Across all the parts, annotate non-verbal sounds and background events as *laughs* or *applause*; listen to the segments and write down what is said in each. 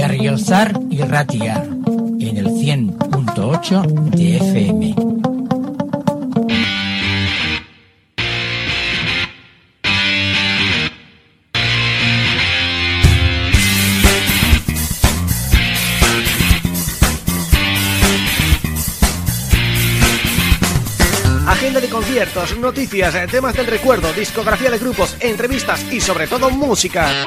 Berriozar y Ratia en el 100.8 de FM. Agenda de conciertos, noticias, temas del recuerdo, discografía de grupos, entrevistas y sobre todo música.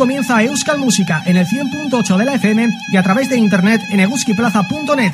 Comienza Euskal Música en el 100.8 de la FM y a través de internet en eguskiplaza.net.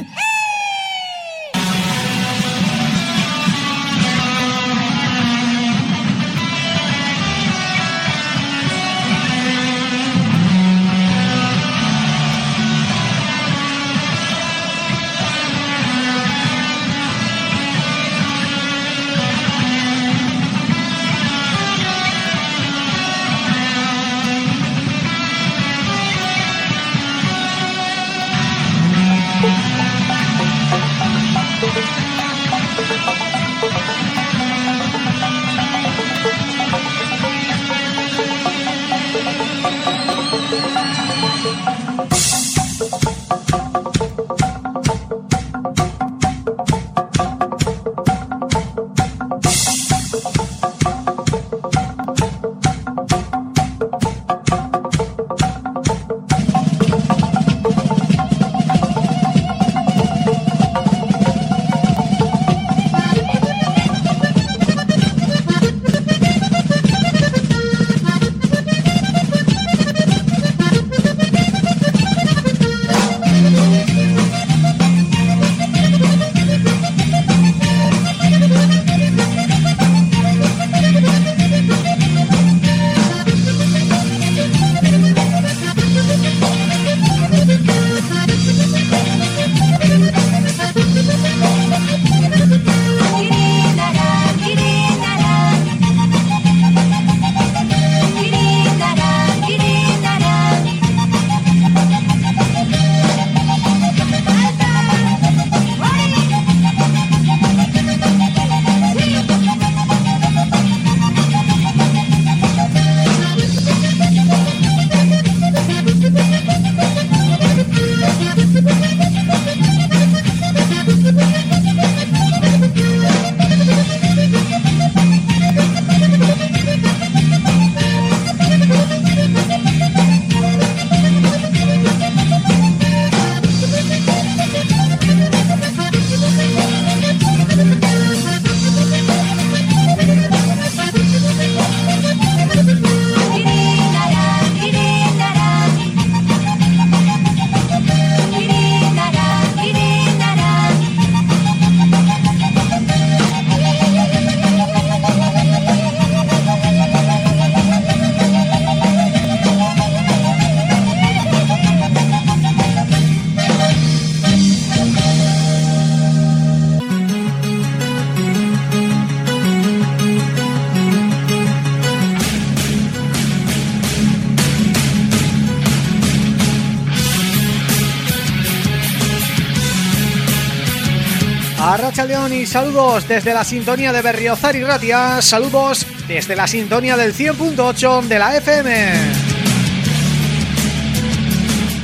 Saludos desde la sintonía de Berriozar y Ratia, saludos desde la sintonía del 100.8 de la FM.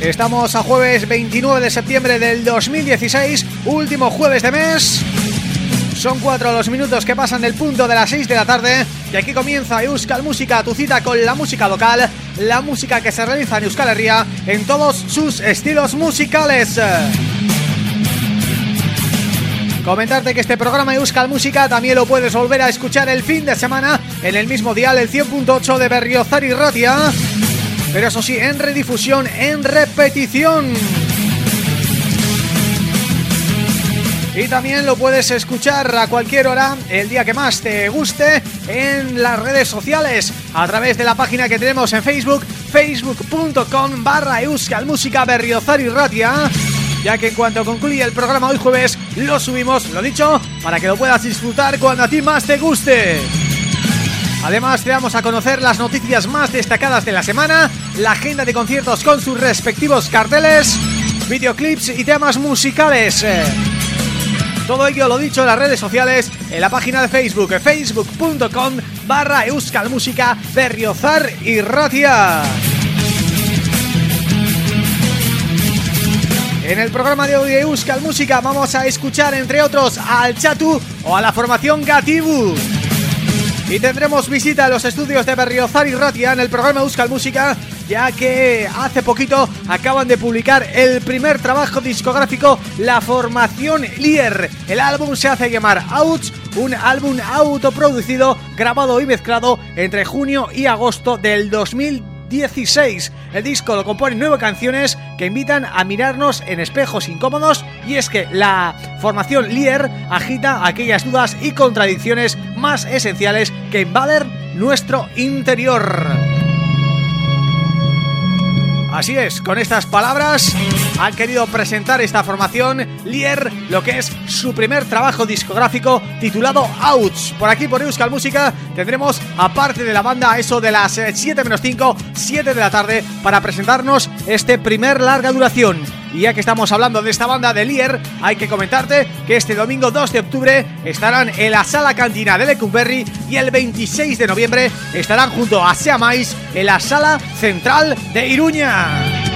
Estamos a jueves 29 de septiembre del 2016, último jueves de mes. Son cuatro los minutos que pasan del punto de las 6 de la tarde y aquí comienza Euskal Música, tu cita con la música local, la música que se realiza en Euskal Herria en todos sus estilos musicales. Comentarte que este programa Euskal Música también lo puedes volver a escuchar el fin de semana en el mismo dial, el 100.8 de Berriozar y Ratia, pero eso sí, en redifusión, en repetición. Y también lo puedes escuchar a cualquier hora, el día que más te guste, en las redes sociales, a través de la página que tenemos en Facebook, facebook.com barra Música Berriozar y Ratia, ya que en cuanto concluye el programa hoy jueves, lo subimos, lo dicho, para que lo puedas disfrutar cuando a ti más te guste. Además te damos a conocer las noticias más destacadas de la semana, la agenda de conciertos con sus respectivos carteles, videoclips y temas musicales. Todo ello lo dicho en las redes sociales, en la página de Facebook, facebook.com barra Música Berriozar y Ratia. En el programa de hoy de Euskal Música vamos a escuchar entre otros al Chatu o a la formación Gatibu. Y tendremos visita a los estudios de Berriozar y Ratia en el programa Euskal Música ya que hace poquito acaban de publicar el primer trabajo discográfico La Formación Lier. El álbum se hace llamar Outs, un álbum autoproducido, grabado y mezclado entre junio y agosto del 2016. El disco lo compone nueve canciones que invitan a mirarnos en espejos incómodos y es que la formación Lier agita aquellas dudas y contradicciones más esenciales que invaden nuestro interior. Así es, con estas palabras han querido presentar esta formación Lier, lo que es su primer trabajo discográfico titulado Outs. Por aquí, por Euskal Música, tendremos, aparte de la banda, eso de las 7 menos 5, 7 de la tarde, para presentarnos este primer larga duración. Y ya que estamos hablando de esta banda de Lier, hay que comentarte que este domingo 2 de octubre estarán en la Sala Cantina de Lecumberri y el 26 de noviembre estarán junto a Seamais en la Sala Central de Iruña.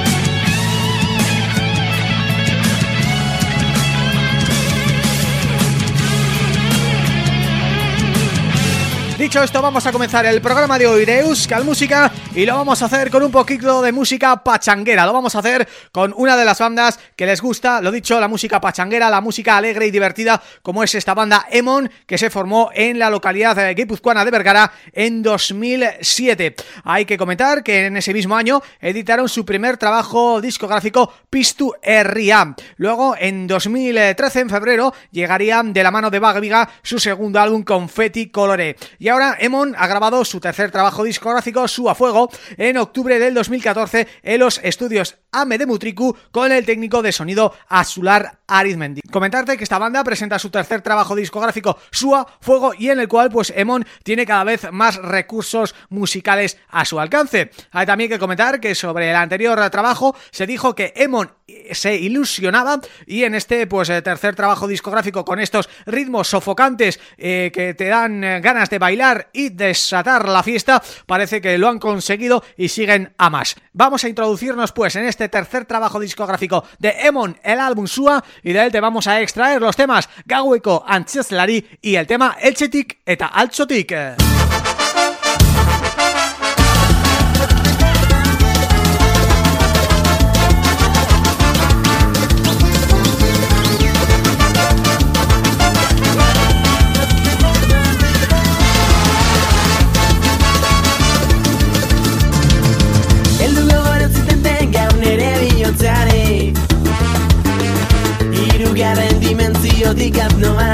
Dicho esto, vamos a comenzar el programa de hoy de Euskal Música y lo vamos a hacer con un poquito de música pachanguera. Lo vamos a hacer con una de las bandas que les gusta, lo dicho, la música pachanguera, la música alegre y divertida, como es esta banda Emon, que se formó en la localidad guipuzcoana de Vergara en 2007. Hay que comentar que en ese mismo año editaron su primer trabajo discográfico Pistu R.I.A. Luego, en 2013, en febrero, llegaría de la mano de Viga su segundo álbum Confetti Colore ahora Emon ha grabado su tercer trabajo discográfico, Su a Fuego, en octubre del 2014 en los estudios Ame de Mutriku con el técnico de sonido Azular Arizmendi. Comentarte que esta banda presenta su tercer trabajo discográfico Sua, Fuego y en el cual pues Emon tiene cada vez más recursos musicales a su alcance. Hay también que comentar que sobre el anterior trabajo se dijo que Emon se ilusionaba y en este pues eh, tercer trabajo discográfico con estos ritmos sofocantes eh, que te dan eh, ganas de bailar y desatar la fiesta parece que lo han conseguido y siguen a más. Vamos a introducirnos pues en este tercer trabajo discográfico de Emon, el álbum Sua y de él te vamos a extraer los temas Gaueko Antzeslari y el tema Elchetik eta Altzotik. diodik abnoa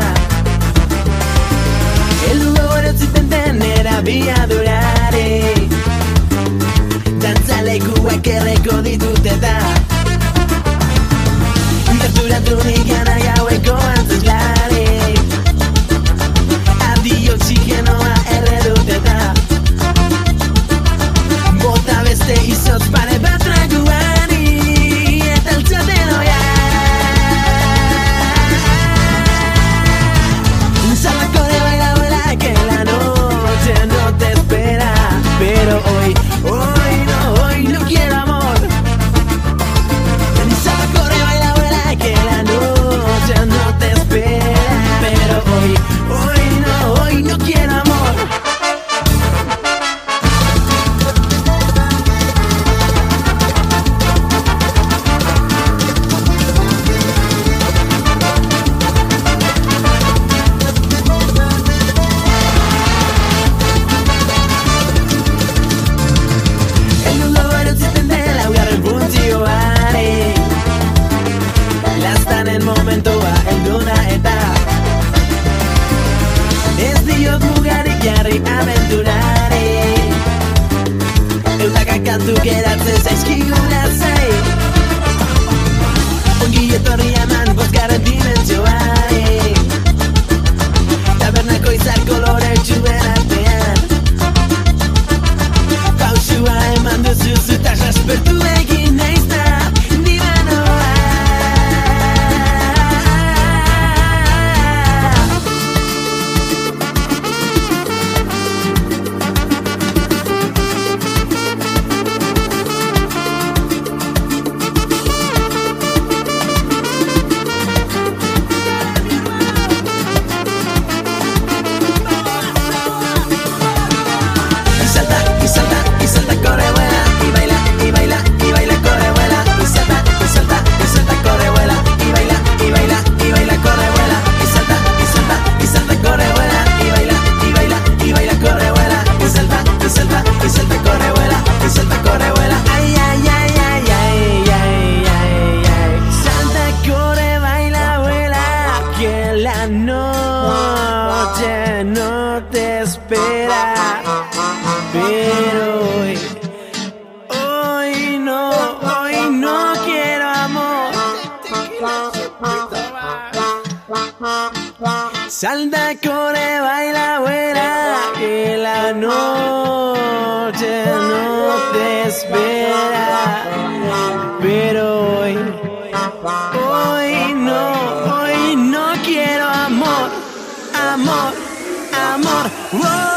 Eldu gogoro zuten denera biadurare Dantzalekuak erreko ditut eta Gerturatu nik anai Salta, corre, baila, vuela, que la noche no te espera. Pero hoy, hoy no, hoy no quiero amor, amor, amor. ¡Wow!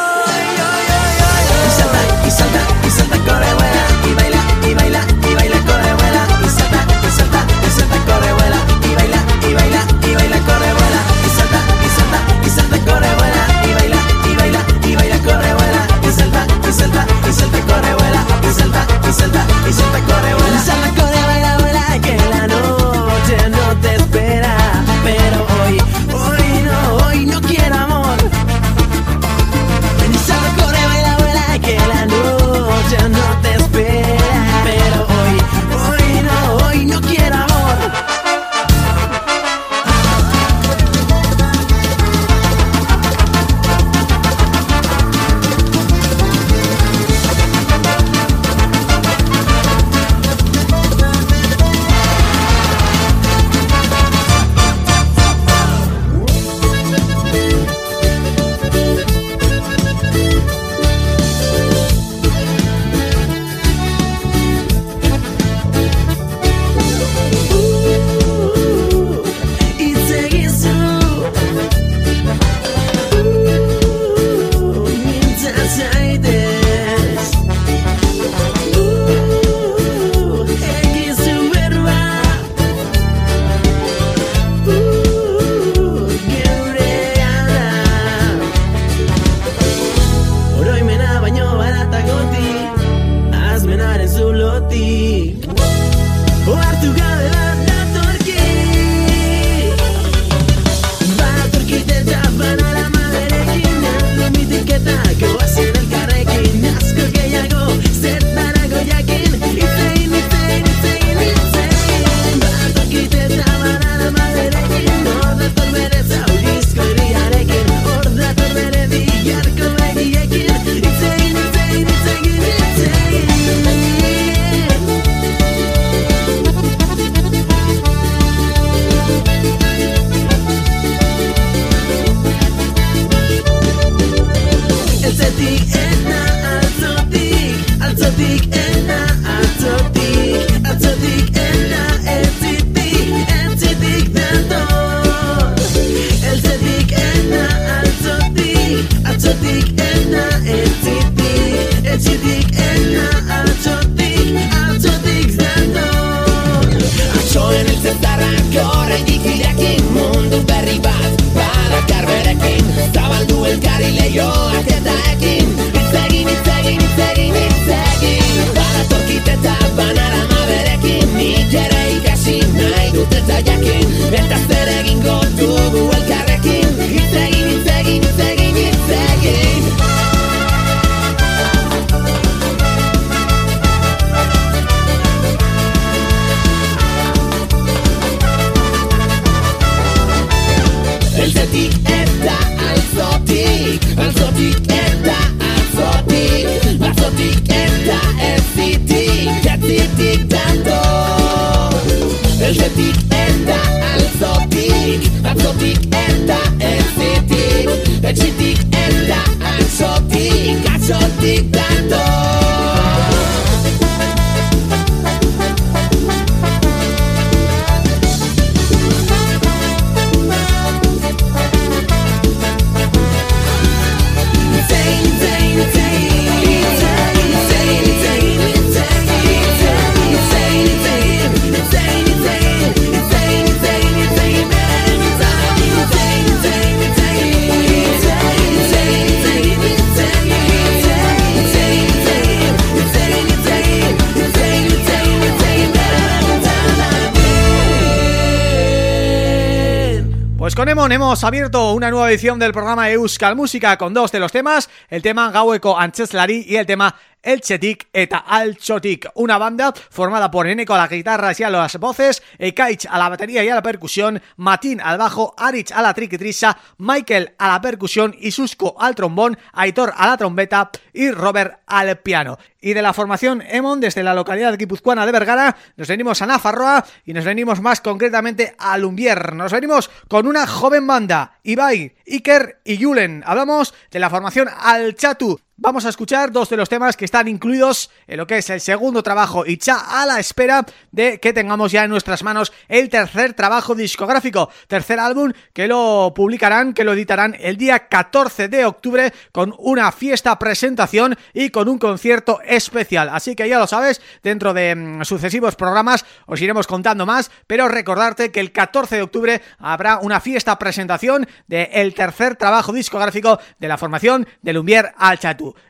Hemos abierto una nueva edición del programa Euskal Música con dos de los temas, el tema Gaueko Ancheslari y el tema el Chetik eta Altxotik, una banda formada por Eneco a la guitarra y a las voces, Ekaich a la batería y a la percusión, Matín al bajo, Arich a la triquitrisa, Michael a la percusión y Susco al trombón, Aitor a la trombeta y Robert al piano. Y de la formación Emon, desde la localidad guipuzcoana de Vergara, nos venimos a Nafarroa y nos venimos más concretamente a Lumbier. Nos venimos con una joven banda, Ibai, Iker y Yulen. Hablamos de la formación Alchatu, Vamos a escuchar dos de los temas que están incluidos en lo que es el segundo trabajo y ya a la espera de que tengamos ya en nuestras manos el tercer trabajo discográfico, tercer álbum que lo publicarán, que lo editarán el día 14 de octubre con una fiesta presentación y con un concierto especial. Así que ya lo sabes, dentro de mm, sucesivos programas os iremos contando más, pero recordarte que el 14 de octubre habrá una fiesta presentación del tercer trabajo discográfico de la formación de Lumbier al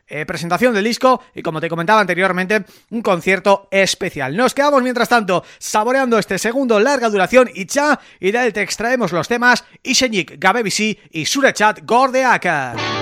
Eh, presentación del disco y como te comentaba anteriormente, un concierto especial. Nos quedamos mientras tanto saboreando este segundo larga duración y cha y de él te extraemos los temas Isenik, Gabebisi y Surachat Gordeaka.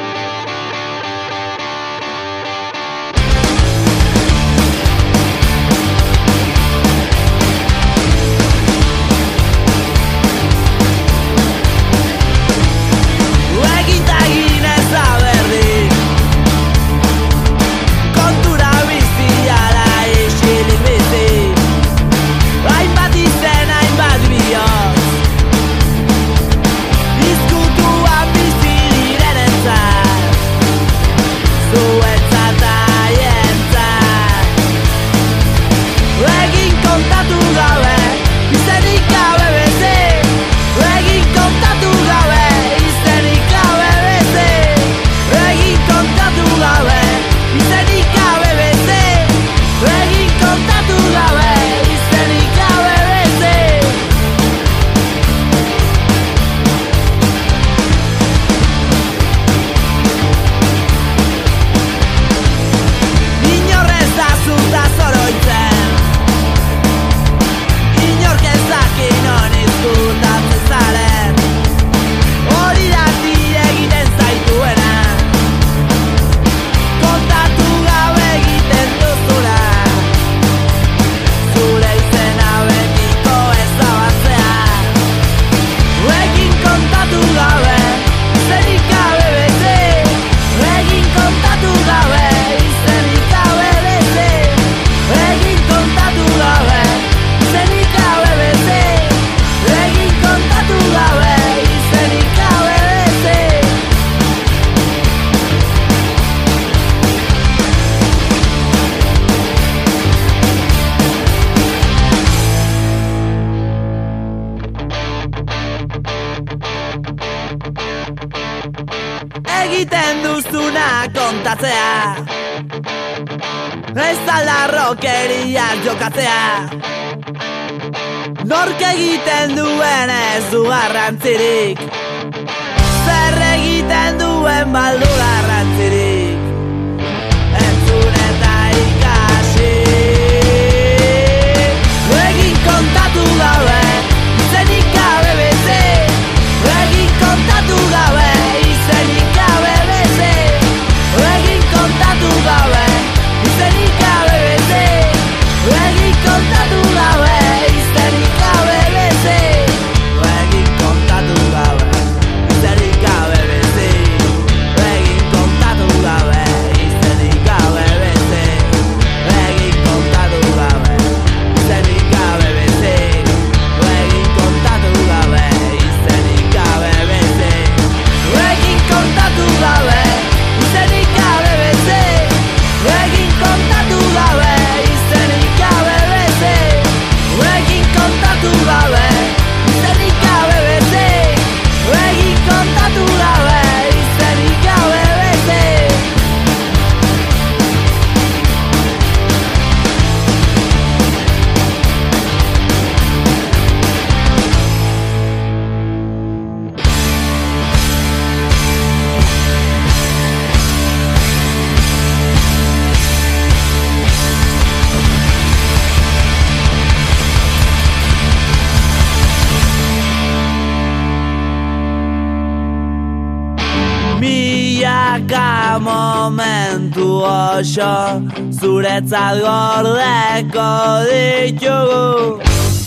Zuretzat gordeko ditugu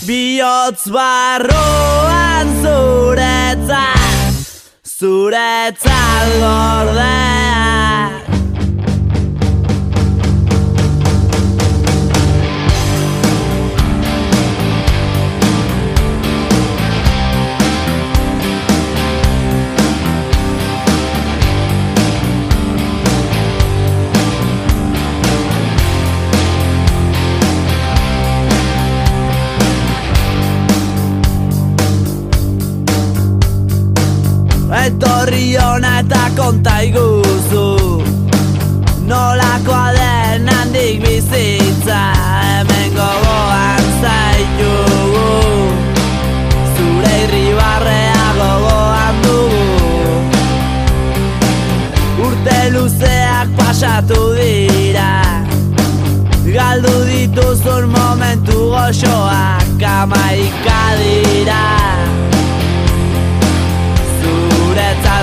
Biotz barruan zuretzat Zuretzat gordeak Etorri hona eta konta iguzu. Nolakoa den handik bizitza Hemen gogoan zaitugu Zure irri barrea gogoan dugu. Urte luzeak pasatu dira. Galdu dituzun momentu goxoak amaika dira. Zuretzat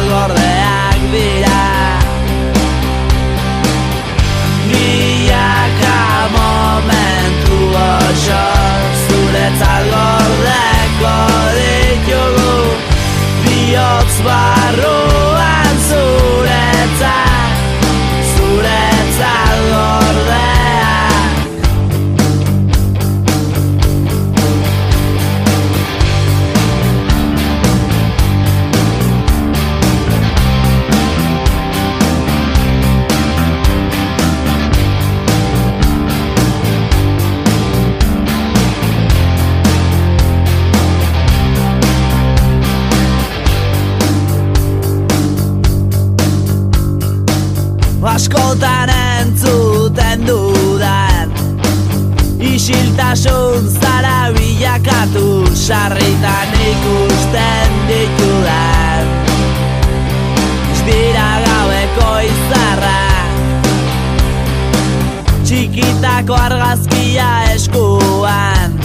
gordeak dira. Milaka momentu oso Zuretzat gordeko ditugu. Biotz barruan Isiltasun zara bilakatu sarritan ikusten ditudan. Ez dira gaueko izarra. Txikitako argazkia eskuan.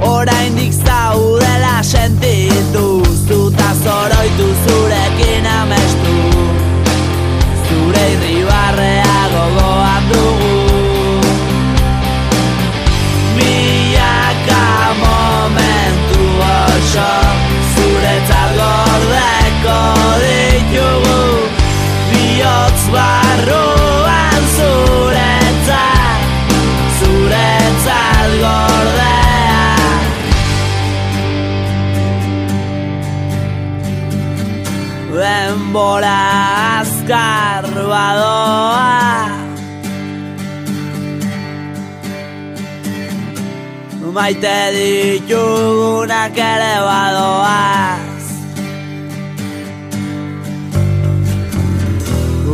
Oraindik zaudela sentitu Zuta zoroitu zurekin amestu. Zure irribarrea gogoan Denbora azkar badoa. Maite ditugunak ere badoaz.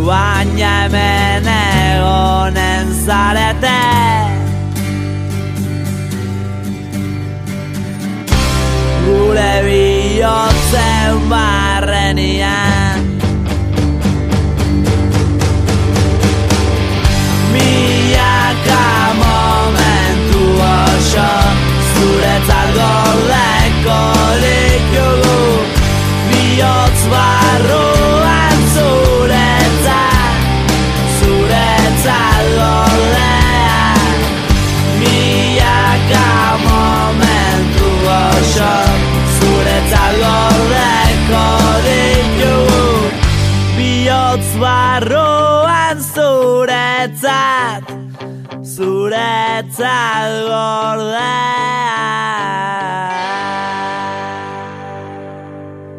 Baina hemen egonen zarete. Gure bihotzen barrenian kaixo Zuretzat gordekorik dugu Biotz barruan zuretzat Zuretzat gordean Milaka momentu oso Zuretzat gordekorik dugu Biotz barruan zuretzat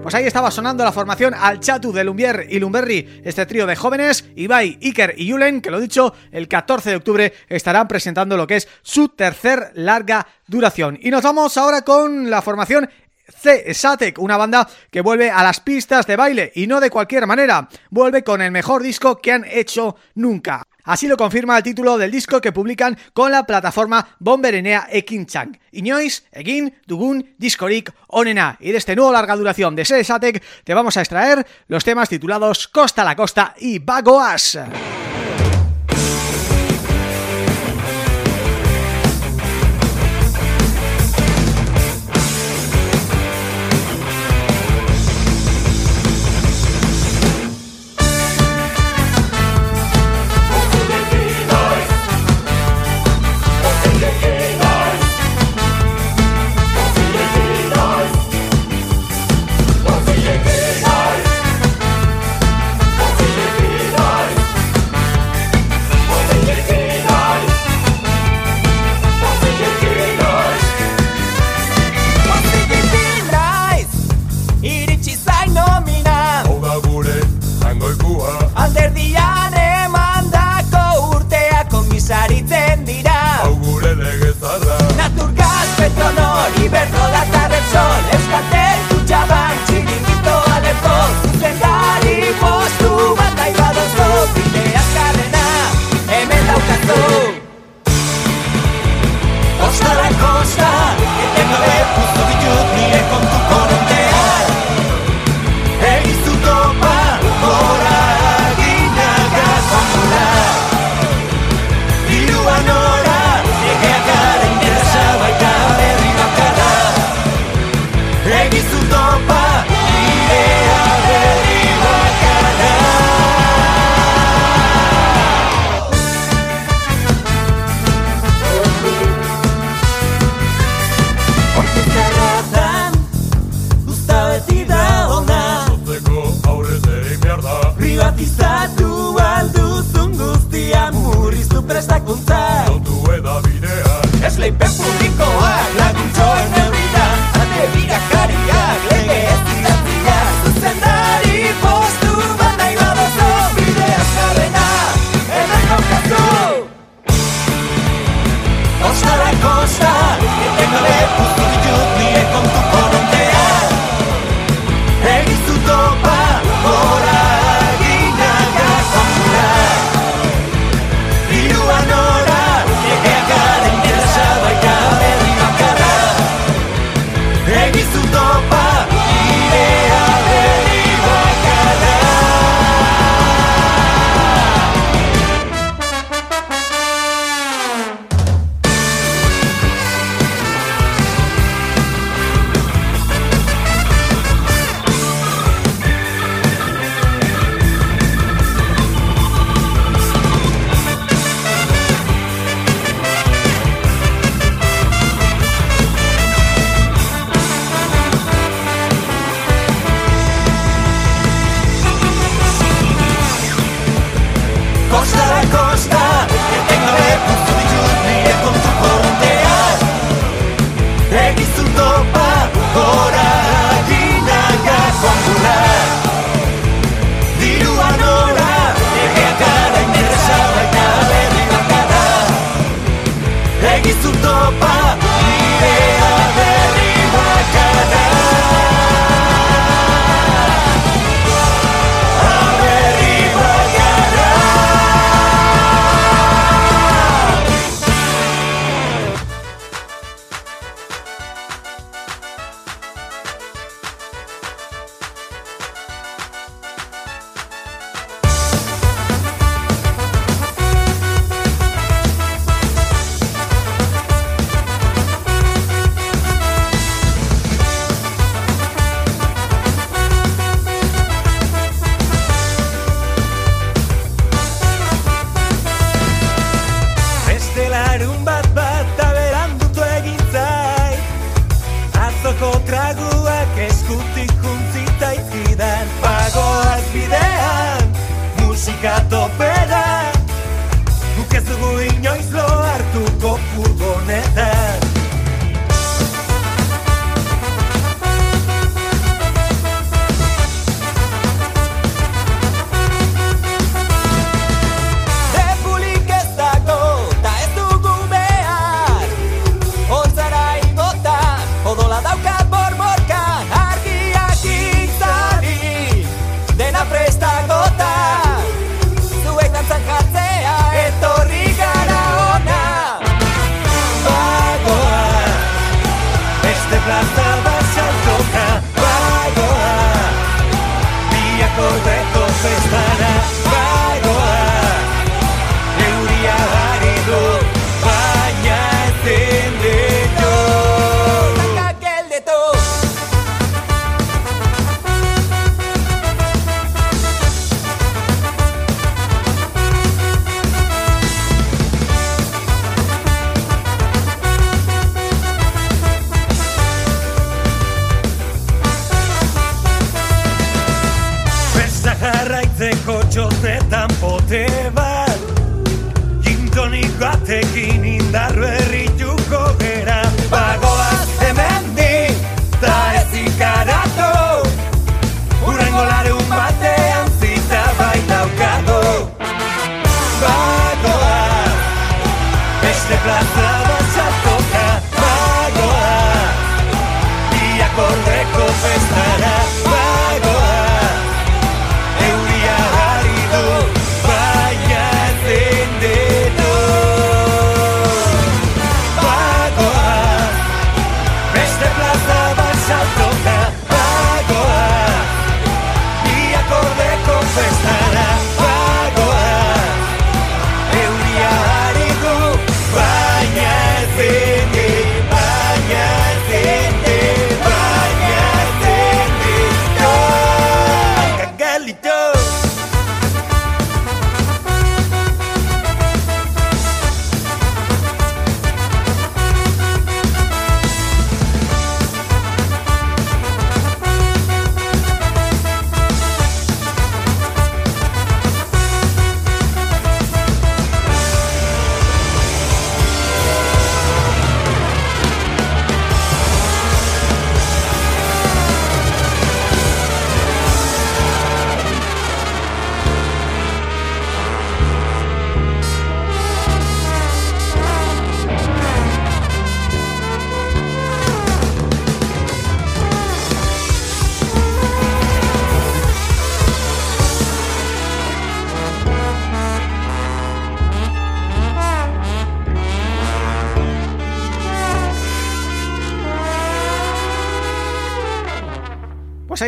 Pues ahí estaba sonando la formación Alchatu de Lumbier y Lumberry, este trío de jóvenes, Ibai, Iker y Yulen, que lo dicho, el 14 de octubre estarán presentando lo que es su tercer larga duración. Y nos vamos ahora con la formación C Satek, una banda que vuelve a las pistas de baile y no de cualquier manera, vuelve con el mejor disco que han hecho nunca. Así lo confirma el título del disco que publican con la plataforma Bomberenea Ekinchang. Iñois, Egin, Dugun, Discorik, Onena. Y de este nuevo larga duración de C Satek te vamos a extraer los temas titulados Costa a la Costa y Bagoas.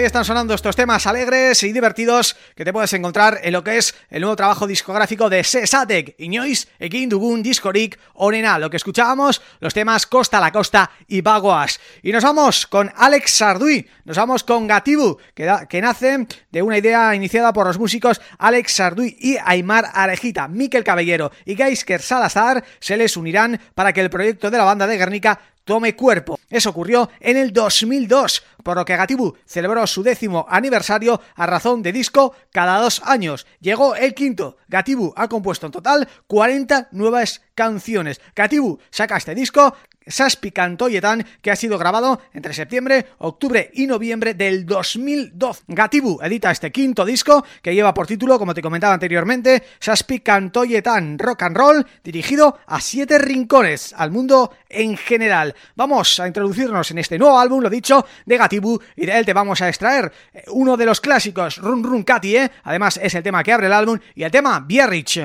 Están sonando estos temas alegres y divertidos que te puedes encontrar en lo que es el nuevo trabajo discográfico de Sesatek, Iñois, Ekin Dugun, Discorik, Orena, lo que escuchábamos, los temas Costa a la Costa y Bagoas. Y nos vamos con Alex Sardui, nos vamos con Gatibu, que, que nace de una idea iniciada por los músicos Alex Sardui y Aymar Arejita, Miquel Caballero y Gaisker Salazar. Se les unirán para que el proyecto de la banda de Guernica tome cuerpo. Eso ocurrió en el 2002, por lo que Gatibu celebró su décimo aniversario a razón de disco cada dos años. Llegó el quinto. Gatibu ha compuesto en total 40 nuevas canciones. Gatibu saca este disco Saspi Cantoyetan, que ha sido grabado entre septiembre, octubre y noviembre del 2012. Gatibu edita este quinto disco que lleva por título, como te comentaba anteriormente, Saspi Cantoyetan Rock and Roll, dirigido a siete rincones, al mundo en general. Vamos a introducirnos en este nuevo álbum, lo dicho, de Gatibu, y de él te vamos a extraer eh, uno de los clásicos, Run Run Katy, ¿eh? además es el tema que abre el álbum, y el tema Biarritz.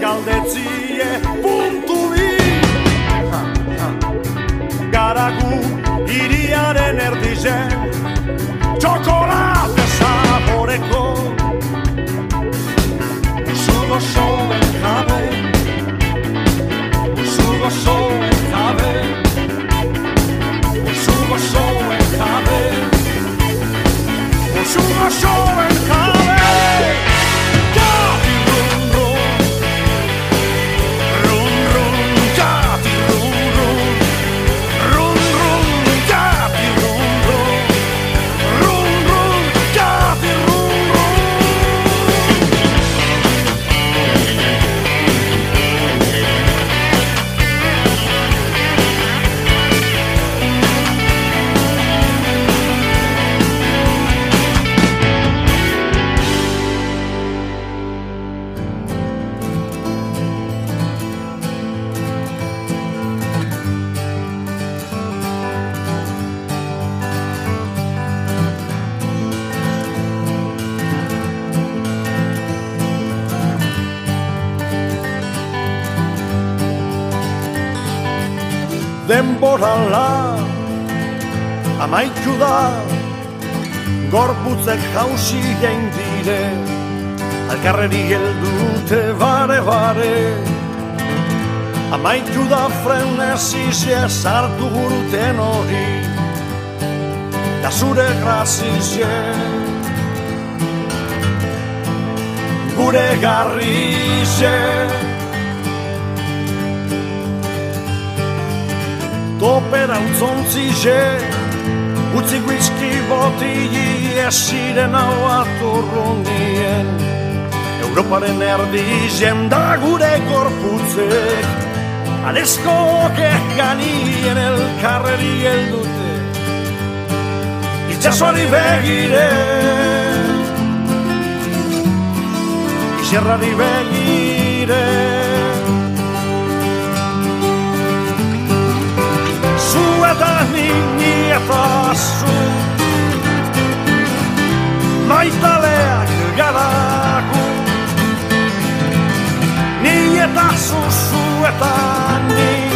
Galdetzie puntu bi. Garagu iriaren erdizen denborala amaitu da gorputzek jausi gein dire alkarreri geldute bare bare. Amaitu da frenesizia sartu guruten hori da zure grazizia gure garrize topera utzontzi je Utzi whisky boti esiren hau aturrundien Europaren erdi da gure gorputzek Adesko keganien elkarreri eldute Itxasoari begire Iserrari begire πάντα νύμνη εφάσου Μα η σταλέα eta Νύμνη εφάσου σου εφάνει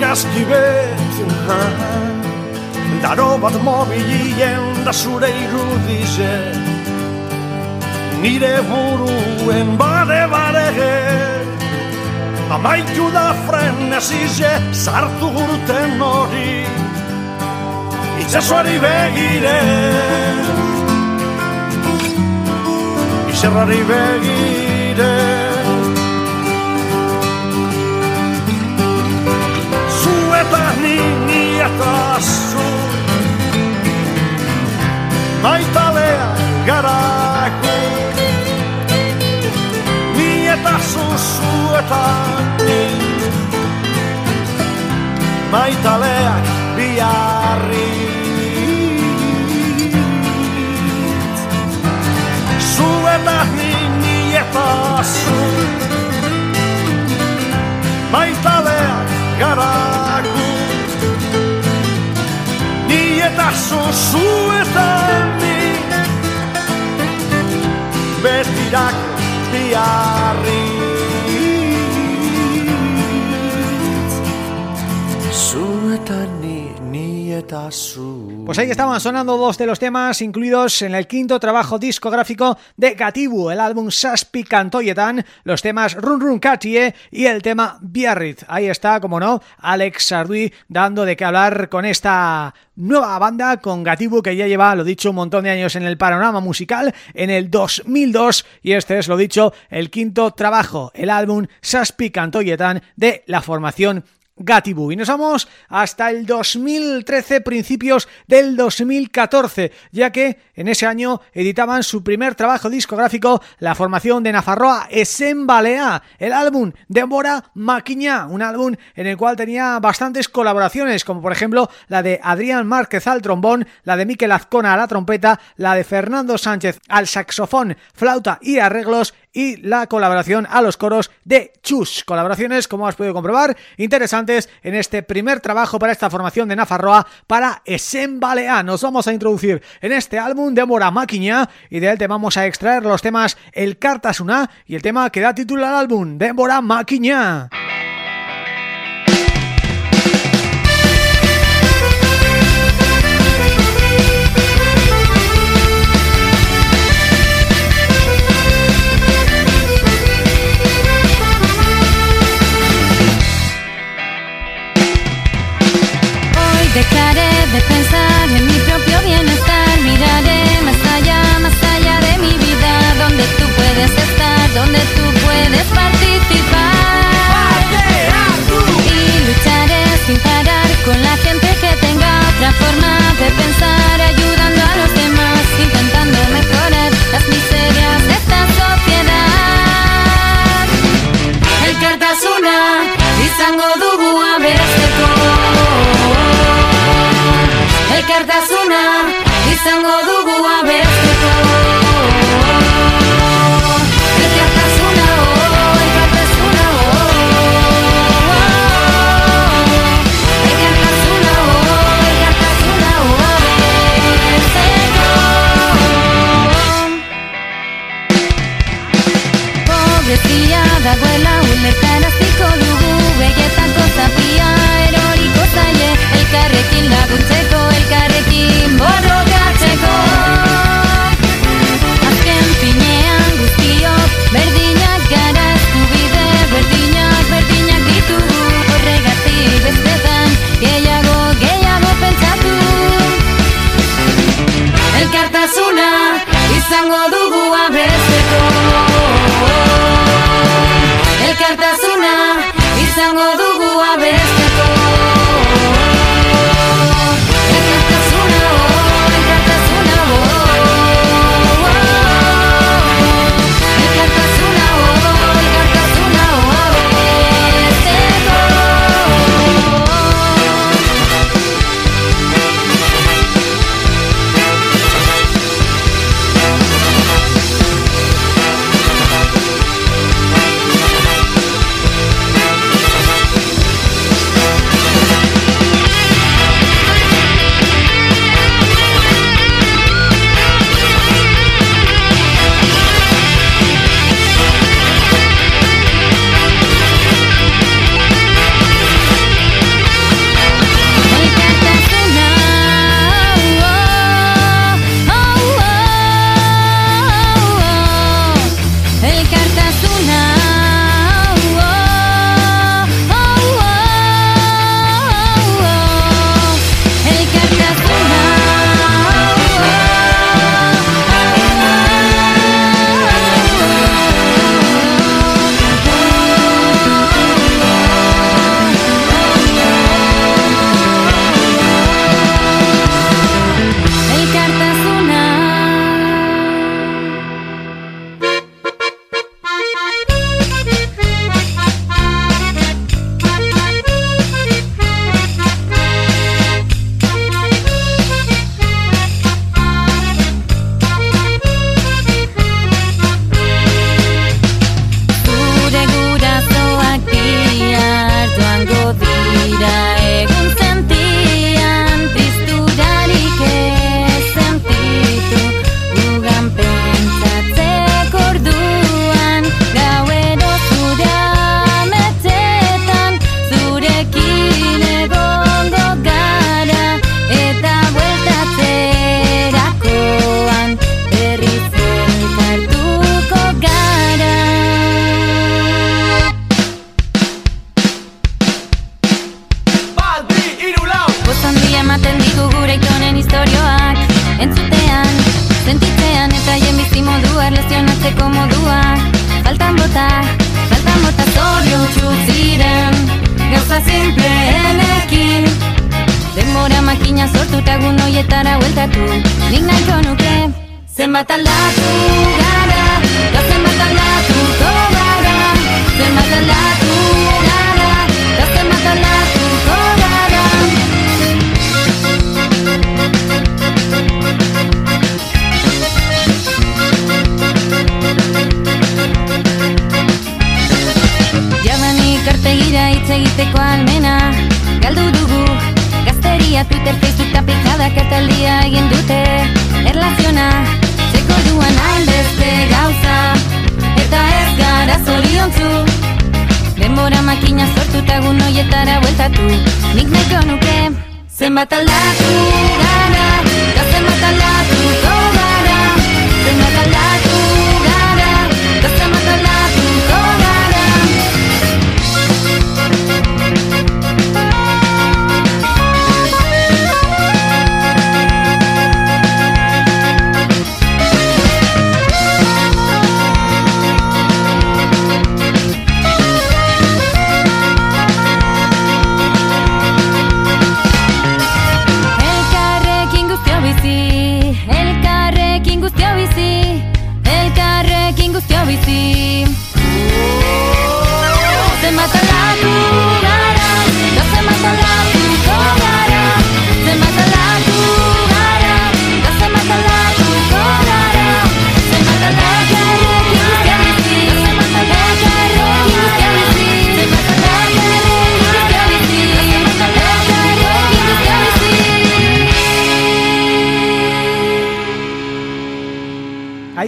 argazki bet Daro bat mobilien da zure irudize Nire buruen bare bare Amaitu da frenezize sartu gurten hori Itxasuari begire Iserrari begire zu eta ni, eta zu Maitalea garako Ni eta zu, zu eta ni Maitaleak biarri Zu eta ni, ni eta zu Maitaleak garago Ni eta sosu eta ni Betirak biarri Zu eta ni, ni eta zu Pues ahí estaban sonando dos de los temas incluidos en el quinto trabajo discográfico de Gatibu, el álbum Saspi Cantoyetan, los temas Run Run Katie y el tema Biarritz. Ahí está, como no, Alex Sardui dando de qué hablar con esta nueva banda, con Gatibu que ya lleva, lo dicho, un montón de años en el panorama musical, en el 2002 y este es, lo dicho, el quinto trabajo, el álbum Saspi Cantoyetan de la formación Gatibu. Y nos vamos hasta el 2013, principios del 2014, ya que en ese año editaban su primer trabajo discográfico, la formación de Nafarroa Esembalea, el álbum de Mora Maquiña, un álbum en el cual tenía bastantes colaboraciones, como por ejemplo la de Adrián Márquez al trombón, la de Miquel Azcona a la trompeta, la de Fernando Sánchez al saxofón, flauta y arreglos y la colaboración a los coros de Chus. Colaboraciones, como has podido comprobar, interesantes en este primer trabajo para esta formación de Nafarroa para Esembalea. Nos vamos a introducir en este álbum de Mora y de él te vamos a extraer los temas El Cartasuna y el tema que da título al álbum, de Mora Maquiña.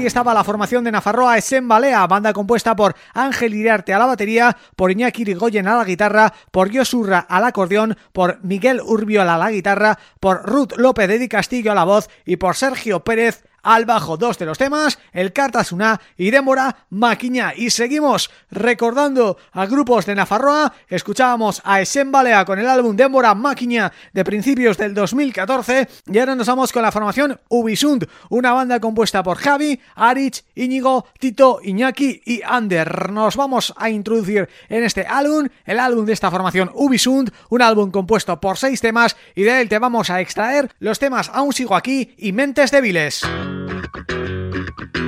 Ahí estaba la formación de Nafarroa Esen Balea, banda compuesta por Ángel Iriarte a la batería, por Iñaki Irigoyen a la guitarra, por Josurra al acordeón, por Miguel Urbiola a la guitarra, por Ruth López de Di Castillo a la voz y por Sergio Pérez al bajo dos de los temas, el Cartasuna y Démora Maquiña. Y seguimos recordando a grupos de Nafarroa, escuchábamos a Esen Balea con el álbum Démora Maquiña de principios del 2014 y ahora nos vamos con la formación Ubisund, una banda compuesta por Javi, Arich, Íñigo, Tito, Iñaki y Ander. Nos vamos a introducir en este álbum, el álbum de esta formación Ubisund, un álbum compuesto por seis temas y de él te vamos a extraer los temas Aún sigo aquí y Mentes débiles. Thank you.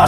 阿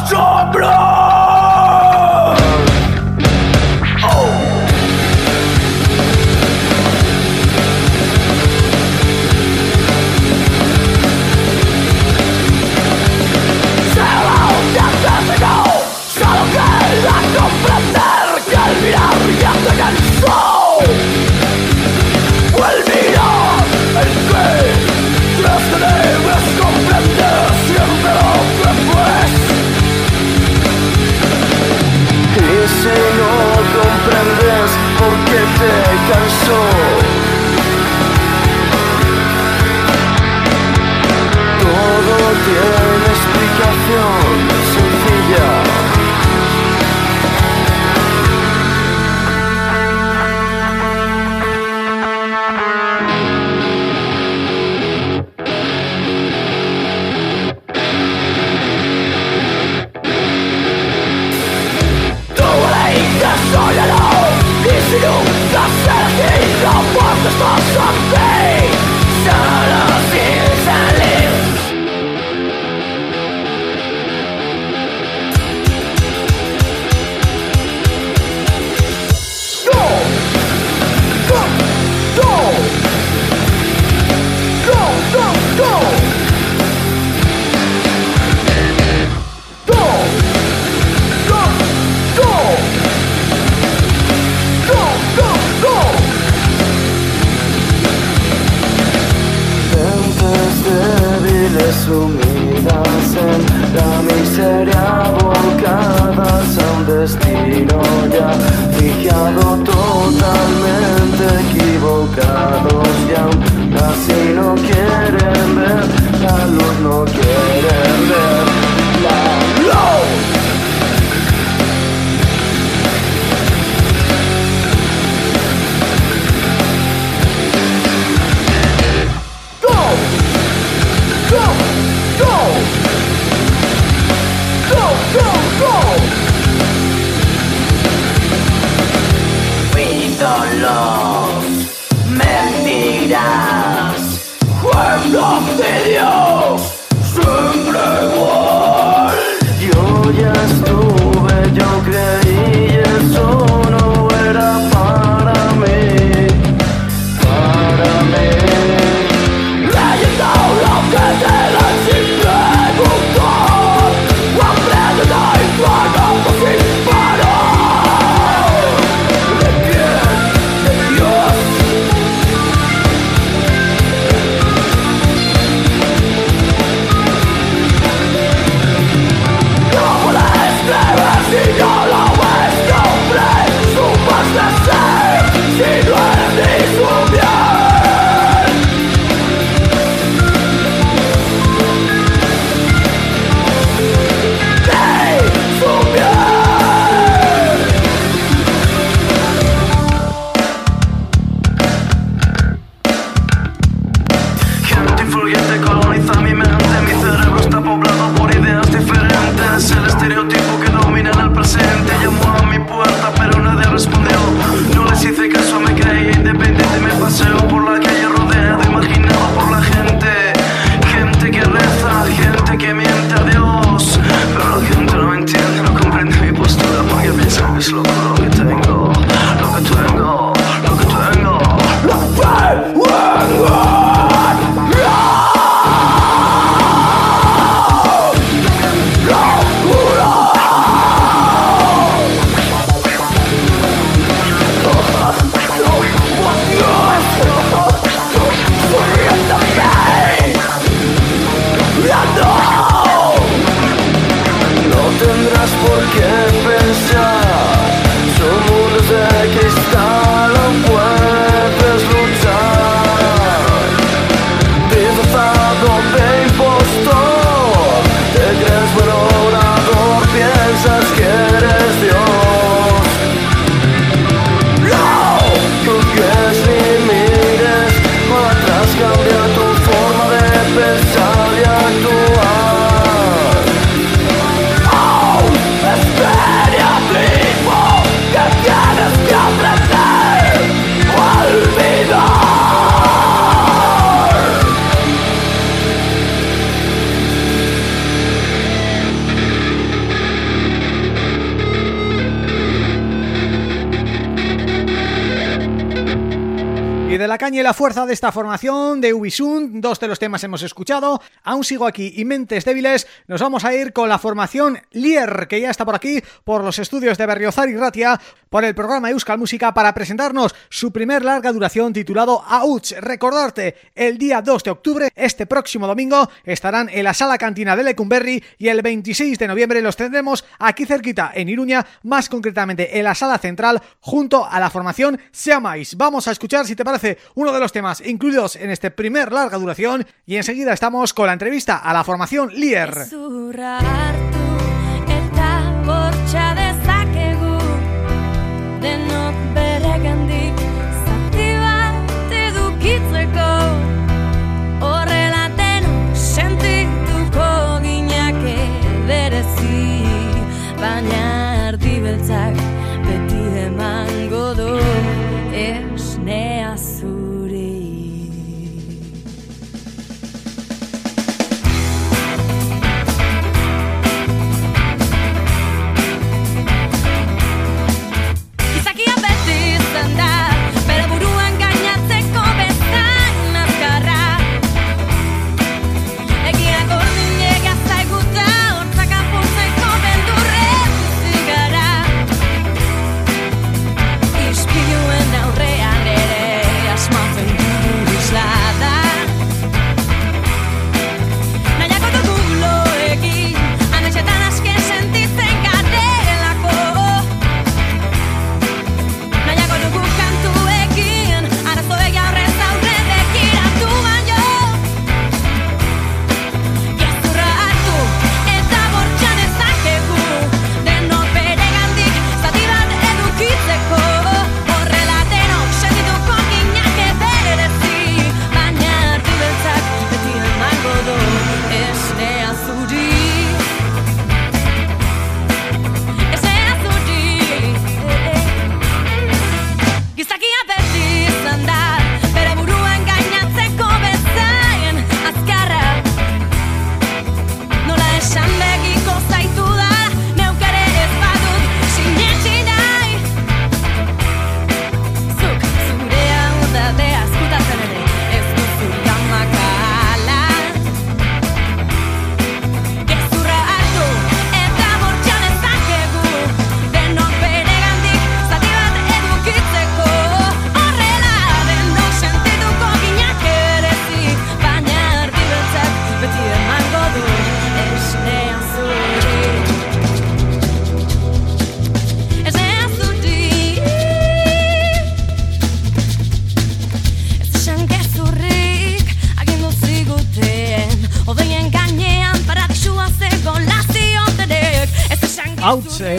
Y la fuerza de esta formación de Ubisoft, dos de los temas hemos escuchado, aún sigo aquí y mentes débiles, nos vamos a ir con la formación Lier, que ya está por aquí, por los estudios de Berriozar y Ratia, por el programa Euskal Música para presentarnos su primer larga duración titulado AUTS. Recordarte, el día 2 de octubre, este próximo domingo, estarán en la Sala Cantina de Lecumberri y el 26 de noviembre los tendremos aquí cerquita, en Iruña, más concretamente en la Sala Central, junto a la formación Seamais. Vamos a escuchar, si te parece, uno de los temas incluidos en este primer larga duración y enseguida estamos con la entrevista a la formación Lier.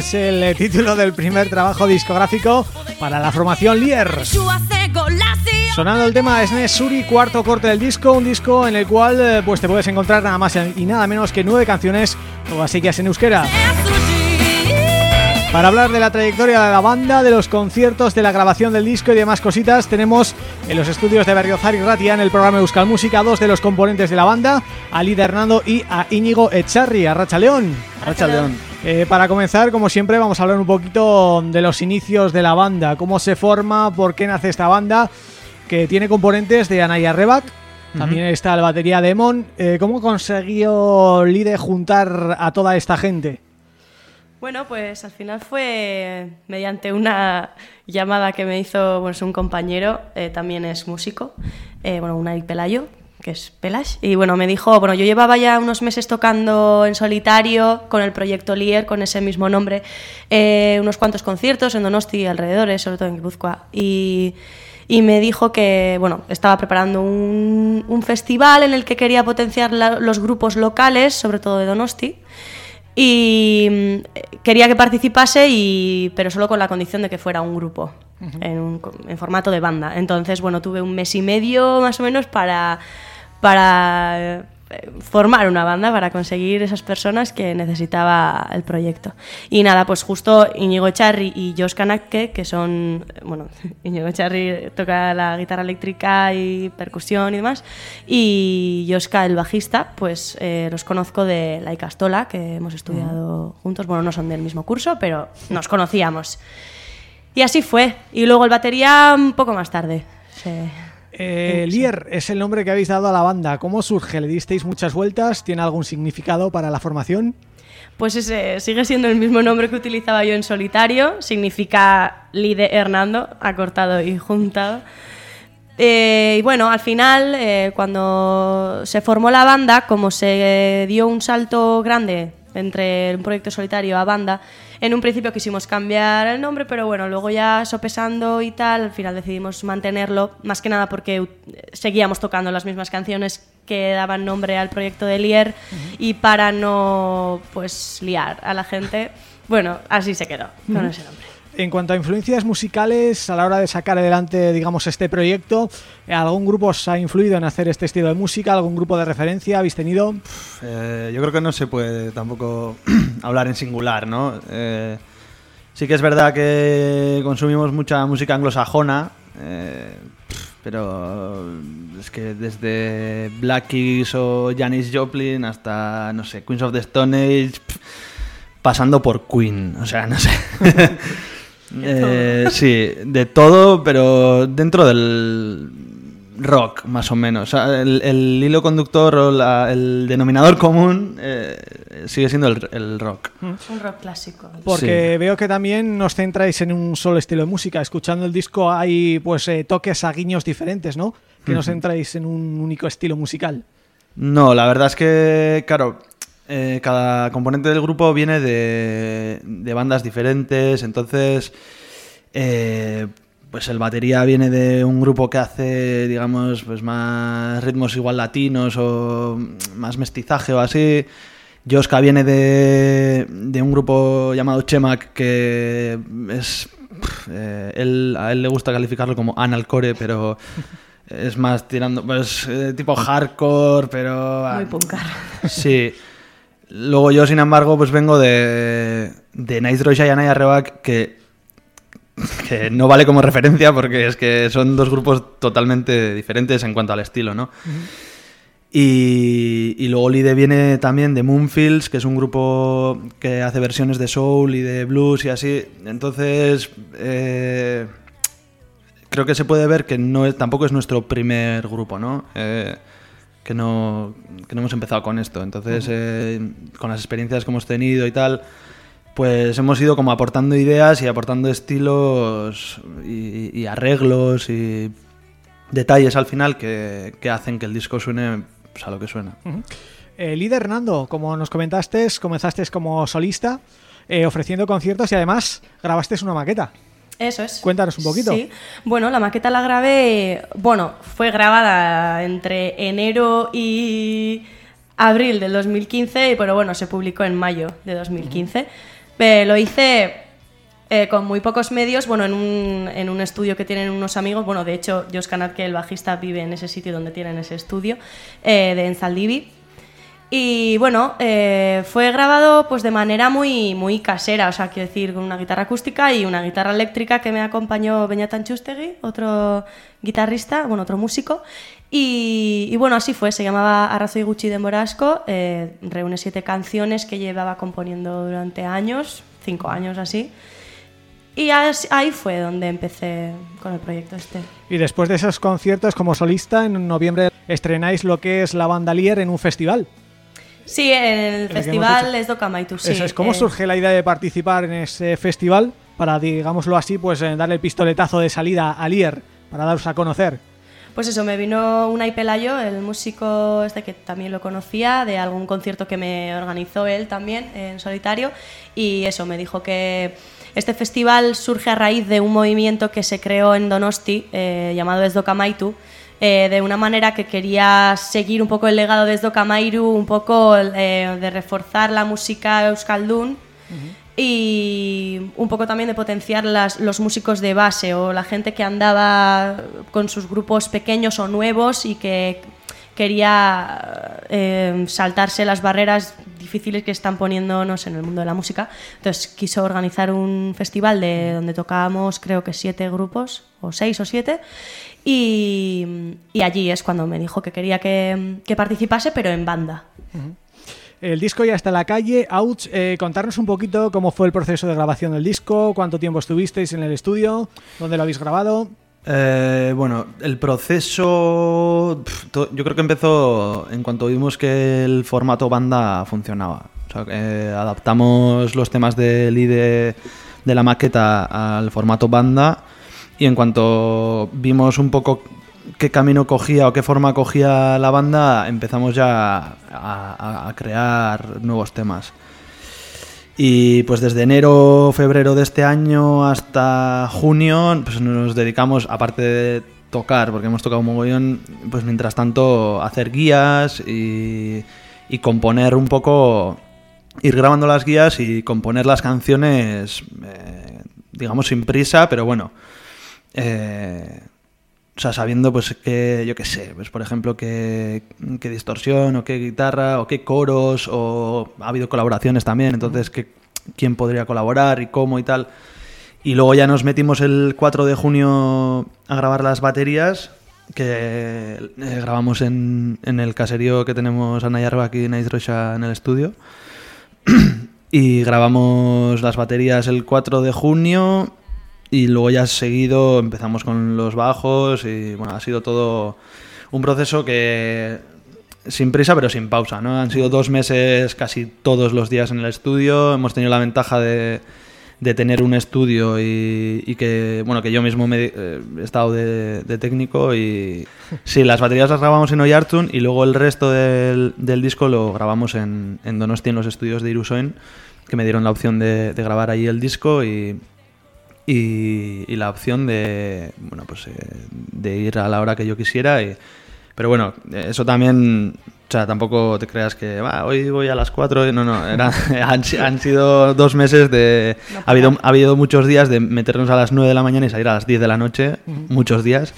Es el eh, título del primer trabajo discográfico para la formación Lier. Sonando el tema SNES Suri, cuarto corte del disco, un disco en el cual eh, pues te puedes encontrar nada más y nada menos que nueve canciones, todas ellas en euskera. Para hablar de la trayectoria de la banda, de los conciertos, de la grabación del disco y demás cositas, tenemos en los estudios de Berriozar y Ratia en el programa Euskal Música dos de los componentes de la banda, a Lida Hernando y a Íñigo Echarri, a Racha León. Racha León. Eh, para comenzar, como siempre, vamos a hablar un poquito de los inicios de la banda, cómo se forma, por qué nace esta banda, que tiene componentes de Anaya Rebac, también está la batería de Mon. Eh, ¿Cómo consiguió Lide juntar a toda esta gente? Bueno, pues al final fue mediante una llamada que me hizo bueno, es un compañero, eh, también es músico, eh, bueno, Unai Pelayo, que es Pelash, y bueno, me dijo, bueno, yo llevaba ya unos meses tocando en solitario con el proyecto Lier, con ese mismo nombre, eh, unos cuantos conciertos en Donosti y alrededores, sobre todo en Guipúzcoa, y, y me dijo que, bueno, estaba preparando un, un festival en el que quería potenciar la- los grupos locales, sobre todo de Donosti, y mm, quería que participase y pero solo con la condición de que fuera un grupo en, un- en formato de banda. Entonces bueno tuve un mes y medio más o menos para para eh, formar una banda para conseguir esas personas que necesitaba el proyecto. Y nada pues justo Íñigo Echarri y Josh Kanake que son bueno *laughs* Íñigo Echarri toca la guitarra eléctrica y percusión y demás y Joska el bajista pues eh, los conozco de La Icastola que hemos estudiado juntos. Bueno no son del mismo curso pero nos conocíamos. Y así fue. Y luego el batería un poco más tarde se- Eh, Lier es el nombre que habéis dado a la banda. ¿Cómo surge? ¿Le disteis muchas vueltas? ¿Tiene algún significado para la formación? Pues ese sigue siendo el mismo nombre que utilizaba yo en solitario, significa Lide Hernando, acortado y juntado. Eh, y bueno, al final, eh, cuando se formó la banda, como se dio un salto grande entre un proyecto solitario a banda, en un principio quisimos cambiar el nombre, pero bueno, luego ya sopesando y tal, al final decidimos mantenerlo, más que nada porque seguíamos tocando las mismas canciones que daban nombre al proyecto de Lier y para no pues liar a la gente, bueno, así se quedó con ese nombre. En cuanto a influencias musicales, a la hora de sacar adelante, digamos, este proyecto, ¿algún grupo os ha influido en hacer este estilo de música? ¿Algún grupo de referencia habéis tenido? Eh, yo creo que no se puede tampoco *clears throat* hablar en singular, ¿no? Eh, sí que es verdad que consumimos mucha música anglosajona, eh, pero es que desde Black Keys o Janis Joplin hasta, no sé, Queens of the Stone Age, pasando por Queen, o sea, no sé. *laughs* Eh, sí, de todo, pero dentro del rock, más o menos. O sea, el, el hilo conductor o la- el denominador común eh, sigue siendo el, el rock. Un rock clásico. Porque veo que también nos centráis en un solo estilo de música. Escuchando el disco hay pues eh, toques a guiños diferentes, ¿no? Que nos centráis en un único estilo musical. No, la verdad es que, claro, eh, cada componente del grupo viene de, de bandas diferentes, entonces, eh, pues el batería viene de un grupo que hace, digamos, pues más ritmos igual latinos o más mestizaje o así. Joska viene de, de un grupo llamado Chemac que es... eh, él, a él le gusta calificarlo como analcore, pero es más tirando, pues eh, tipo hardcore, pero... Muy punkar. Sí. Luego yo, sin embargo, pues vengo de, de Night Roja y Anaya Rebac, que, que no vale como referencia porque es que son dos grupos totalmente diferentes en cuanto al estilo, ¿no? Y, y luego Lide viene también de Moonfields, que es un grupo que hace versiones de soul y de blues y así. Entonces, eh, creo que se puede ver que no es- tampoco es nuestro primer grupo, ¿no? Eh, que no, que no hemos empezado con esto. Entonces, eh, con las experiencias que hemos tenido y tal, pues hemos ido como aportando ideas y aportando estilos y, y arreglos y detalles al final que, que hacen que el disco suene pues, a lo que suena. Eh, líder Hernando, como nos comentaste, comenzaste como solista, eh, ofreciendo conciertos y además grabaste una maqueta. Eso es. Cuéntanos un poquito. Sí. Bueno, la maqueta la grabé, bueno, fue grabada entre enero y abril del 2015, pero bueno, se publicó en mayo de 2015. Eh, lo hice eh, con muy pocos medios, bueno, en un, en un estudio que tienen unos amigos, bueno, de hecho, Jos Canat, que el bajista, vive en ese sitio donde tienen ese estudio, eh, de Enzaldivi. Y bueno, eh, fue grabado pues de manera muy, muy casera, o sea, quiero decir, con una guitarra acústica y una guitarra eléctrica que me acompañó Beñat Chustegui, otro guitarrista, bueno, otro músico. Y, bueno, así fue, se llamaba Arrazo y Gucci de Morasco, eh, reúne siete canciones que llevaba componiendo durante años, cinco años así. Y ahí fue donde empecé con el proyecto este. Y después de esos conciertos como solista, en noviembre estrenáis lo que es la banda Lier en un festival. Sí, en el El festival es Dokamaitu, sí. Eso es, ¿Cómo eh, surge la idea de participar en ese festival para, digámoslo así, pues eh, darle el pistoletazo de salida a Lier para daros a conocer? Pues eso, me vino Unai Pelayo, el músico este que también lo conocía, de algún concierto que me organizó él también en solitario, y eso, me dijo que este festival surge a raíz de un movimiento que se creó en Donosti, eh, llamado Esdokamaitu, eh, de una manera que quería seguir un poco el legado de Esdokamairu, un poco eh, de reforzar la música euskaldun, y un poco también de potenciar las- los músicos de base o la gente que andaba con sus grupos pequeños o nuevos y que quería eh, saltarse las barreras difíciles que están poniéndonos en el mundo de la música. Entonces quiso organizar un festival de donde tocábamos creo que siete grupos, o seis o siete, y, y allí es cuando me dijo que quería que, que participase, pero en banda. El disco ya está en la calle. Ouch, eh, contarnos un poquito cómo fue el proceso de grabación del disco, cuánto tiempo estuvisteis en el estudio, dónde lo habéis grabado. Eh, bueno, el proceso yo creo que empezó en cuanto vimos que el formato banda funcionaba. O sea, que adaptamos los temas del IDE de la maqueta al formato banda y en cuanto vimos un poco qué camino cogía o qué forma cogía la banda, empezamos ya a, a- a crear nuevos temas. Y pues desde enero, febrero de este año hasta junio, pues nos dedicamos, aparte de tocar, porque hemos tocado un mogollón, pues mientras tanto hacer guías y, y componer un poco, ir grabando las guías y componer las canciones, eh, digamos sin prisa, pero bueno, eh, o sea, sabiendo pues que, yo qué sé, pues por ejemplo qué, qué distorsión o qué guitarra o qué coros o ha habido colaboraciones también, entonces qué, quién podría colaborar y cómo y tal. Y luego ya nos metimos el 4 de junio a grabar las baterías que eh, grabamos en, en el caserío que tenemos Ana Yarba aquí en Aizrocha en el estudio. *clears throat* y grabamos las baterías el 4 de junio y luego ya seguido empezamos con los bajos y bueno, ha sido todo un proceso que sin prisa pero sin pausa, ¿no? Han sido dos meses casi todos los días en el estudio, hemos tenido la ventaja de, de tener un estudio y, y que, bueno, que yo mismo me, eh, he estado de, de técnico y *laughs* sí, las baterías las grabamos en Oyartun y luego el resto del, del disco lo grabamos en, en Donosti en los estudios de Irusoen que me dieron la opción de, de grabar ahí el disco y, y, y la opción de bueno pues eh, de ir a la hora que yo quisiera y, pero bueno eso también o sea tampoco te creas que "Va, hoy voy a las 4 no no era- *laughs* han sido dos meses de ha habido ha habido muchos días de meternos a las 9 de la mañana y salir a las 10 de la noche muchos días.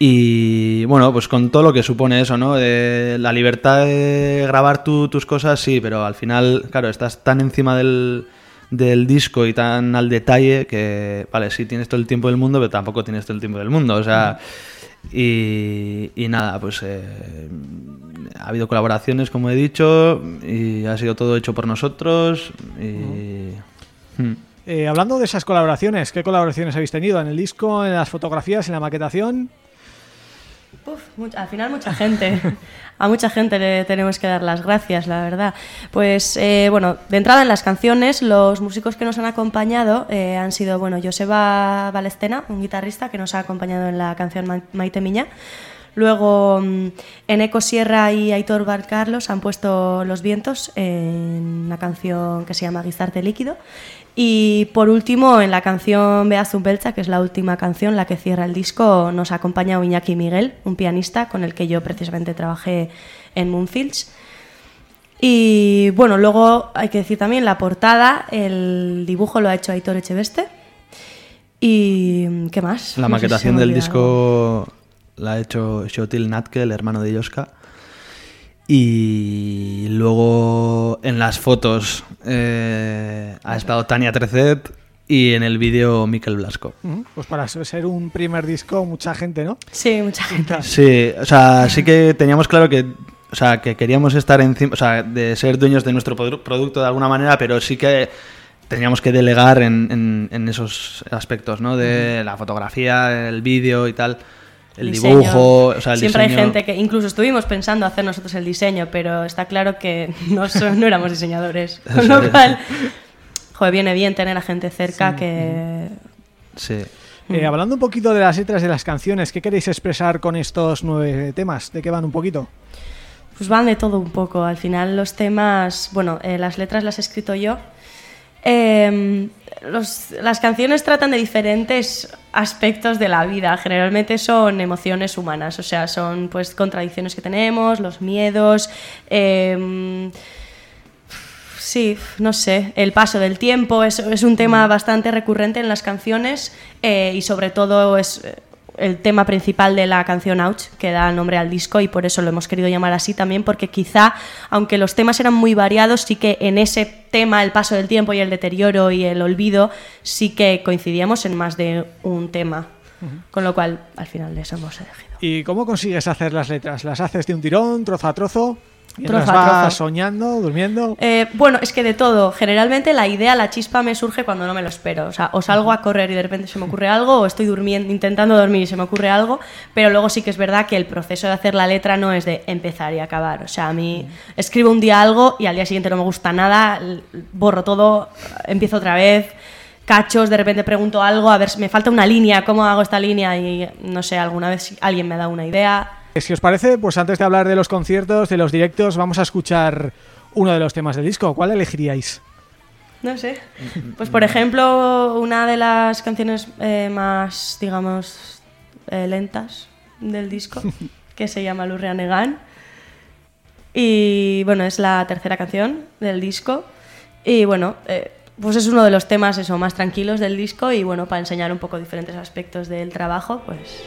Y bueno, pues con todo lo que supone eso, ¿no? De la libertad de grabar tú tus cosas, sí, pero al final, claro, estás tan encima del, del disco y tan al detalle que, vale, sí tienes todo el tiempo del mundo, pero tampoco tienes todo el tiempo del mundo, o sea... Y, y nada, pues eh, ha habido colaboraciones, como he dicho, y ha sido todo hecho por nosotros. Y, Hmm. Eh, hablando de esas colaboraciones, ¿qué colaboraciones habéis tenido en el disco, en las fotografías, en la maquetación? Al final mucha gente. A mucha gente le tenemos que dar las gracias, la verdad. Pues eh, bueno, de entrada en las canciones, los músicos que nos han acompañado eh, han sido, bueno, Joseba Balestena, un guitarrista que nos ha acompañado en la canción Ma- Maite Miña. Luego, mm, Eneco Sierra y Aitor Valcarlos han puesto Los vientos en una canción que se llama Guistarte líquido. Y por último, en la canción Beazun Belcha, que es la última canción, la que cierra el disco, nos ha acompañado Iñaki Miguel, un pianista con el que yo precisamente trabajé en Moonfields. Y bueno, luego hay que decir también la portada, el dibujo lo ha hecho Aitor Echeveste. ¿Y qué más? La No maquetación del disco la ha hecho Shotil Natke, el hermano de Yoska. Y luego en las fotos eh, ha estado Tania Trecet y en el vídeo Miquel Blasco. Pues para ser un primer disco, mucha gente, ¿no? Sí, mucha gente. Sí, o sea, sí que teníamos claro que, o sea, que queríamos estar encima, o sea, de ser dueños de nuestro produ- producto de alguna manera, pero sí que teníamos que delegar en, en- en esos aspectos, ¿no? De la fotografía, el vídeo y tal, el diseño. dibujo, o sea, el Siempre diseño. hay gente que incluso estuvimos pensando hacer nosotros el diseño, pero está claro que *laughs* no, so- no éramos diseñadores. *laughs* Con lo cual, joder, viene bien tener a gente cerca que... Sí. Eh, hablando un poquito de las letras de las canciones, ¿qué queréis expresar con estos nueve temas? ¿De qué van un poquito? Pues van de todo un poco. Al final los temas, bueno, eh, las letras las he escrito yo. Eh, los- las canciones tratan de diferentes aspectos de la vida. Generalmente son emociones humanas, o sea, son pues contradicciones que tenemos, los miedos. eh, Sí, no sé, el paso del tiempo es, es un tema bastante recurrente en las canciones eh, y sobre todo es el tema principal de la canción Ouch, que da nombre al disco y por eso lo hemos querido llamar así también, porque quizá, aunque los temas eran muy variados, sí que en ese tema, el paso del tiempo y el deterioro y el olvido, sí que coincidíamos en más de un tema. Con lo cual, al final eso hemos elegido. ¿Y cómo consigues hacer las letras? ¿Las haces de un tirón, trozo a trozo? Mientras Trozo a vas trozo. soñando, durmiendo? Eh, bueno, es que de todo. Generalmente la idea, la chispa me surge cuando no me lo espero. O sea, o salgo a correr y de repente se me ocurre algo, o estoy durmiendo, intentando dormir y se me ocurre algo, pero luego sí que es verdad que el proceso de hacer la letra no es de empezar y acabar. O sea, a mí escribo un día algo y al día siguiente no me gusta nada, borro todo, empiezo otra vez. Cachos, de repente pregunto algo, a ver, si me falta una línea, ¿cómo hago esta línea? Y no sé, alguna vez alguien me da una idea. Si os parece, pues antes de hablar de los conciertos, de los directos, vamos a escuchar uno de los temas del disco. ¿Cuál elegiríais? No sé. Pues por ejemplo, una de las canciones eh, más, digamos, eh, lentas del disco, *laughs* que se llama Lurrea Negan. Y bueno, es la tercera canción del disco. Y bueno, eh, pues es uno de los temas eso, más tranquilos del disco y bueno, para enseñar un poco diferentes aspectos del trabajo, pues...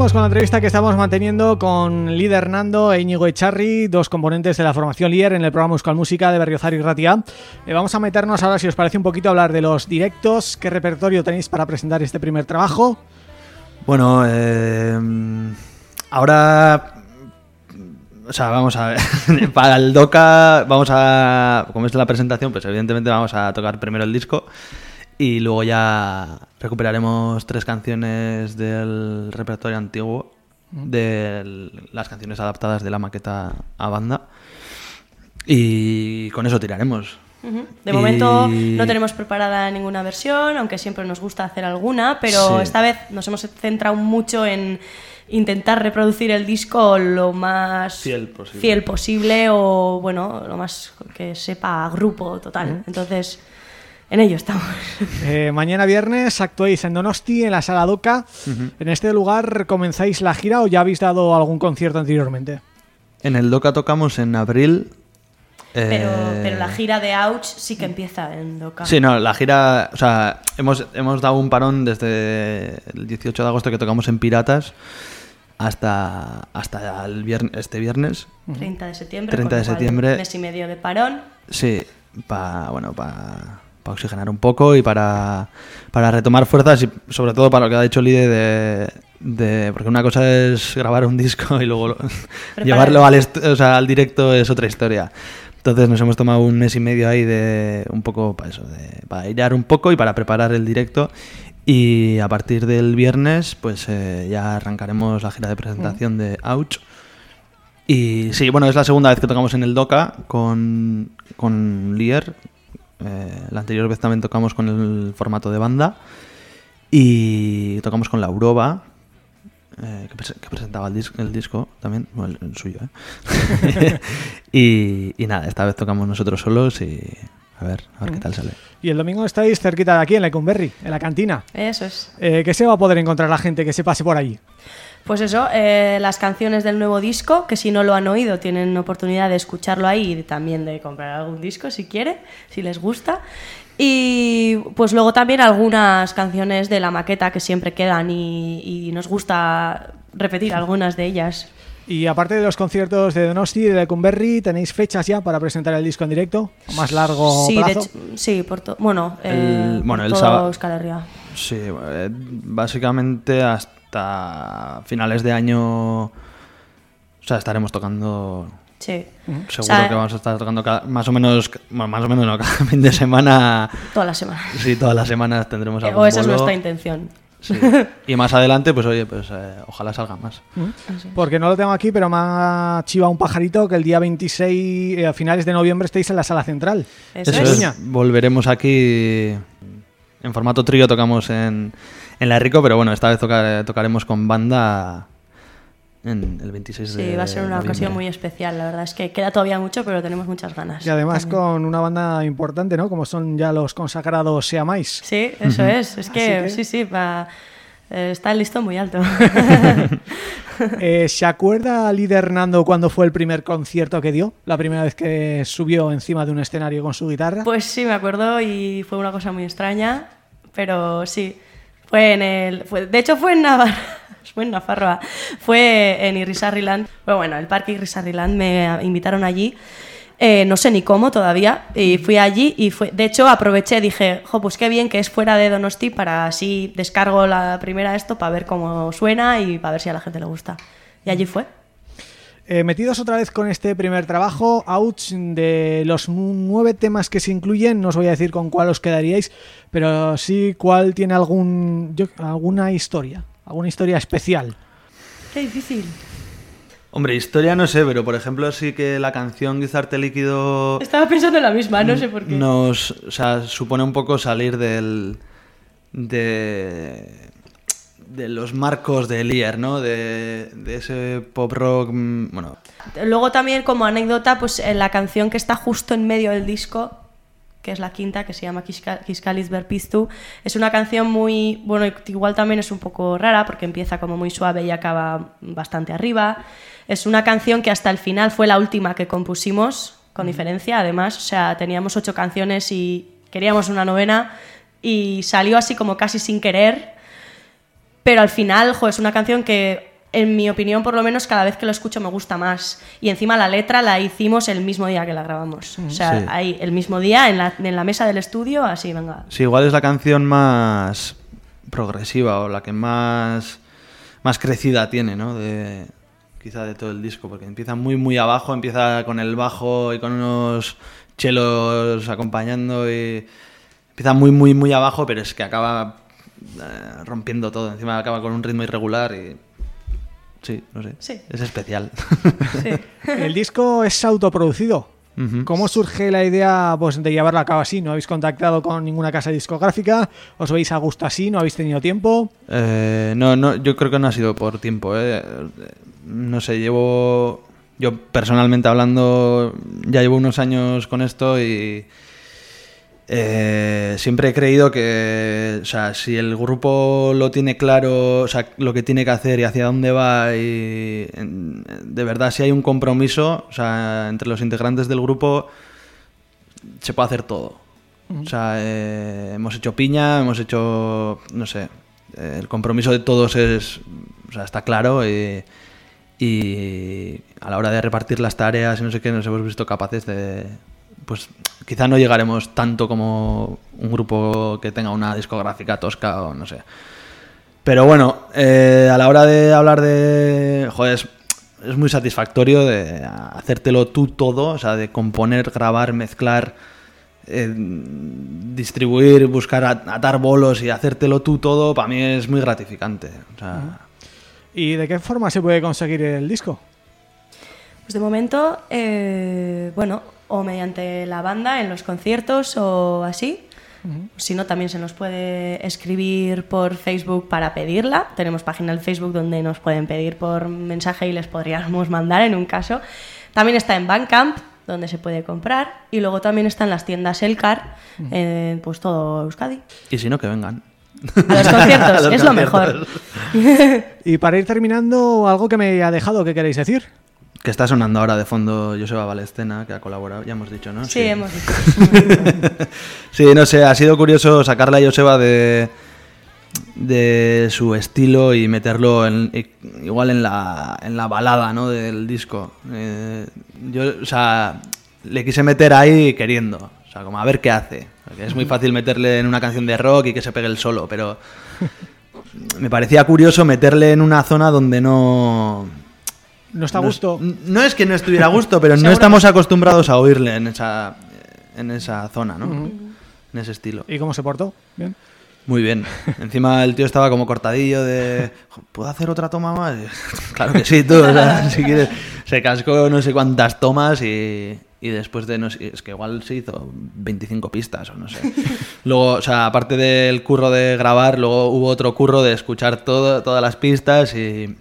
Con la entrevista que estamos manteniendo con Líder Nando e Íñigo Echarri, dos componentes de la formación líder en el programa Euskal Música de Berriozar y Ratia. Eh, vamos a meternos ahora, si os parece un poquito, a hablar de los directos. ¿Qué repertorio tenéis para presentar este primer trabajo? Bueno, eh, ahora... O sea, vamos a ver. *laughs* para el DOCA, vamos a... Como es la presentación, pues evidentemente vamos a tocar primero el disco y luego ya recuperaremos tres canciones del repertorio antiguo, de las canciones adaptadas de la maqueta a banda. Y con eso tiraremos. De momento no tenemos preparada ninguna versión, aunque siempre nos gusta hacer alguna, pero Sí. esta vez nos hemos centrado mucho en intentar reproducir el disco lo más Fiel posible. fiel posible o, bueno, lo más que sepa grupo total. Entonces, en ello estamos. Eh, mañana viernes actuáis en Donosti, en la Sala Doca. ¿En este lugar comenzáis la gira o ya habéis dado algún concierto anteriormente? En el DOCA tocamos en abril. Pero, eh, pero la gira de Ouch sí que empieza en Doca. Sí, no, la gira, o sea, hemos, hemos dado un parón desde el 18 de agosto que tocamos en Piratas hasta, hasta el viernes, este viernes. 30 de septiembre. 30 con de septiembre. mes y medio de parón. Sí, para bueno, para oxigenar un poco y para, para retomar fuerzas y sobre todo para lo que ha dicho Lide de, de- porque una cosa es grabar un disco *laughs* y luego lo- llevarlo al, est- o sea, al directo es otra historia. Entonces nos hemos tomado un mes y medio ahí de un poco para eso, de, para airear un poco y para preparar el directo. Y a partir del viernes, pues eh, ya arrancaremos la gira de presentación de Ouch. Y sí, bueno, es la segunda vez que tocamos en el DOCA con, con Lier. Eh, la anterior vez también tocamos con el formato de banda. Y tocamos con la Uroba, eh, que, prese- que presentaba el, dis- el disco también, bueno, el, el suyo. ¿eh? *laughs* y, y nada, esta vez tocamos nosotros solos y a ver, a ver qué tal sale. Y el domingo estáis cerquita de aquí, en Lecumberri, en la cantina. Eso es. Eh, ¿Qué se va a poder encontrar la gente que se pase por allí? Pues eso, eh, las canciones del nuevo disco, que si no lo han oído tienen oportunidad de escucharlo ahí y también de comprar algún disco si quiere, si les gusta. Y pues luego también algunas canciones de la maqueta que siempre quedan y, y nos gusta repetir algunas de ellas. Y aparte de los conciertos de Donosti y de Lecumberri, ¿tenéis fechas ya para presentar el disco en directo? ¿A más largo sí, plazo? hecho- sí, por to- bueno, El- eh, bueno, por el todo sábado- Euskal Herria. Sí, eh, básicamente hasta finales de año. O sea, estaremos tocando. Sí. Seguro O sea, que vamos a estar tocando cada- más o menos, bueno, más o menos no, *laughs* cada fin de semana. Toda la semana. Sí, todas las semanas tendremos Eh, algún o esa es nuestra intención. Sí. Y más adelante, pues oye, pues eh, ojalá salga más. Porque no lo tengo aquí, pero me ha chivado un pajarito que el día 26, eh, a finales de noviembre, estéis en la sala central. Eso Eso es. es, volveremos aquí en formato trío, tocamos en, en La Rico, pero bueno, esta vez tocar- tocaremos con banda en el 26 de Sí, va a ser una noviembre. ocasión muy especial, la verdad es que queda todavía mucho, pero tenemos muchas ganas. Y además también. con una banda importante, ¿no? Como son ya los consagrados Seamáis. Sí, eso es, es que, sí, sí, va- eh, está el listón muy alto. *laughs* Eh, ¿Se acuerda líder Nando cuando fue el primer concierto que dio? La primera vez que subió encima de un escenario con su guitarra. pues sí, me acuerdo y fue una cosa muy extraña, pero sí, fue en el... fue- de hecho fue en Navarra. *laughs* Fue en Nafarroa, fue en Irrisarriland, bueno, bueno, el parque Irrisarriland, me invitaron allí, eh, no sé ni cómo todavía, y fui allí y fue, de hecho aproveché, dije, jo, pues qué bien que es fuera de Donosti para así descargo la primera esto para ver cómo suena y para ver si a la gente le gusta. Y allí fue. Eh, metidos otra vez con este primer trabajo, Ouch, de los nu- nueve temas que se incluyen, no os voy a decir con cuál os quedaríais, pero sí cuál tiene algún yo- alguna historia, alguna historia especial. Qué difícil. Hombre, historia no sé, pero por ejemplo sí que la canción Guizarte Líquido Estaba pensando en la misma, no sé por qué. nos, o sea, supone un poco salir del de de los marcos de Lier, ¿no? De, de ese pop rock, mm, bueno, Luego también como anécdota, pues en la canción que está justo en medio del disco, que es la quinta, que se llama Kiska- Kiskalis Verpiztu, es una canción muy, bueno, igual también es un poco rara porque empieza como muy suave y acaba bastante arriba. Es una canción que hasta el final fue la última que compusimos, con diferencia además, o sea, teníamos ocho canciones y queríamos una novena y salió así como casi sin querer pero al final, jo, es una canción que, en mi opinión, por lo menos, cada vez que lo escucho me gusta más. Y encima la letra la hicimos el mismo día que la grabamos. O sea, Sí. ahí, el mismo día, en la, en la mesa del estudio, así, venga. Sí, igual es la canción más progresiva o la que más, más crecida tiene, ¿no? De, quizá de todo el disco, porque empieza muy, muy abajo, empieza con el bajo y con unos chelos acompañando y empieza muy, muy, muy abajo, pero es que acaba eh, rompiendo todo. Encima acaba con un ritmo irregular y... Sí, no sé. Sí. Es especial. *laughs* El disco es autoproducido. ¿Cómo surge la idea pues, de llevarlo a cabo así? ¿No habéis contactado con ninguna casa discográfica? ¿Os veis a gusto así? ¿No habéis tenido tiempo? Eh, no, no, yo creo que no ha sido por tiempo. eh. No sé, llevo. Yo personalmente hablando, ya llevo unos años con esto y. eh, siempre he creído que, o sea, si el grupo lo tiene claro, o sea, lo que tiene que hacer y hacia dónde va, y en- de verdad, si hay un compromiso, o sea, entre los integrantes del grupo, se puede hacer todo. O sea, eh, hemos hecho piña, hemos hecho, no sé, eh, el compromiso de todos es, o sea, está claro y, y a la hora de repartir las tareas y no sé qué, nos hemos visto capaces de, pues quizá no llegaremos tanto como un grupo que tenga una discográfica tosca o no sé. Pero bueno, eh, a la hora de hablar de, joder, es, es muy satisfactorio de hacértelo tú todo, o sea, de componer, grabar, mezclar eh, distribuir, buscar at- atar bolos y hacértelo tú todo, para mí es muy gratificante. O sea, ¿Y de qué forma se puede conseguir el disco? Pues de momento, eh, bueno, o mediante la banda en los conciertos o así. Si no, también se nos puede escribir por Facebook para pedirla. Tenemos página en Facebook donde nos pueden pedir por mensaje y les podríamos *laughs* mandar en un caso. También está en Bandcamp, donde se puede comprar. Y luego también está en las tiendas Elcar, eh, pues todo Euskadi. y si no, que vengan. A los *laughs* conciertos, A los es lo mejor. *laughs* Y para ir terminando, algo que me ha dejado, ¿qué queréis decir? Que está sonando ahora de fondo Joseba Valescena, que ha colaborado, ya hemos dicho, ¿no? Sí, hemos dicho. *laughs* Sí, no sé, ha sido curioso sacarle a Joseba de, de su estilo y meterlo en- igual en la, en la balada ¿no? del disco. Eh, yo, o sea, le quise meter ahí queriendo, o sea, como a ver qué hace. Porque es muy fácil meterle en una canción de rock y que se pegue el solo, pero *laughs* me parecía curioso meterle en una zona donde no... ¿No está a gusto? No es que no estuviera a gusto, pero no estamos acostumbrados a oírle en esa, en esa zona, ¿no? En ese estilo. ¿Y cómo se portó? Bien. Muy bien. *laughs* Encima el tío estaba como cortadillo de... ¿Puedo hacer otra toma más? *laughs* claro que sí, tú. o sea, *laughs* si quieres. Se cascó no sé cuántas tomas y, y después de... No sé, es que igual se hizo 25 pistas o no sé. Luego, o sea, aparte del curro de grabar, luego hubo otro curro de escuchar todo, todas las pistas y...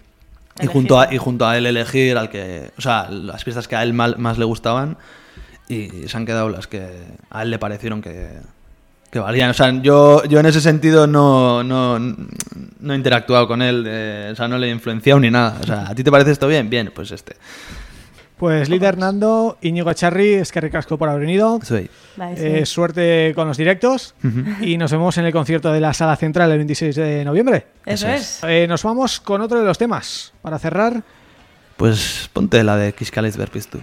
Y junto, a, y junto a él elegir al que... O sea, las pistas que a él mal- más le gustaban y se han quedado las que a él le parecieron que, que valían. O sea, yo, yo en ese sentido no, no, no he interactuado con él, de- o sea, no le he influenciado ni nada. O sea, ¿a ti te parece esto bien? Bien, pues este. Pues líder Hernando, Íñigo Charri, es que ricasco por haber venido. Soy. Vale, sí. Eh, suerte con los directos y nos vemos en el concierto de la Sala Central el 26 de noviembre. Eso es. Eh, nos vamos con otro de los temas. Para cerrar, Pues ponte la de Kiskales Verpistu.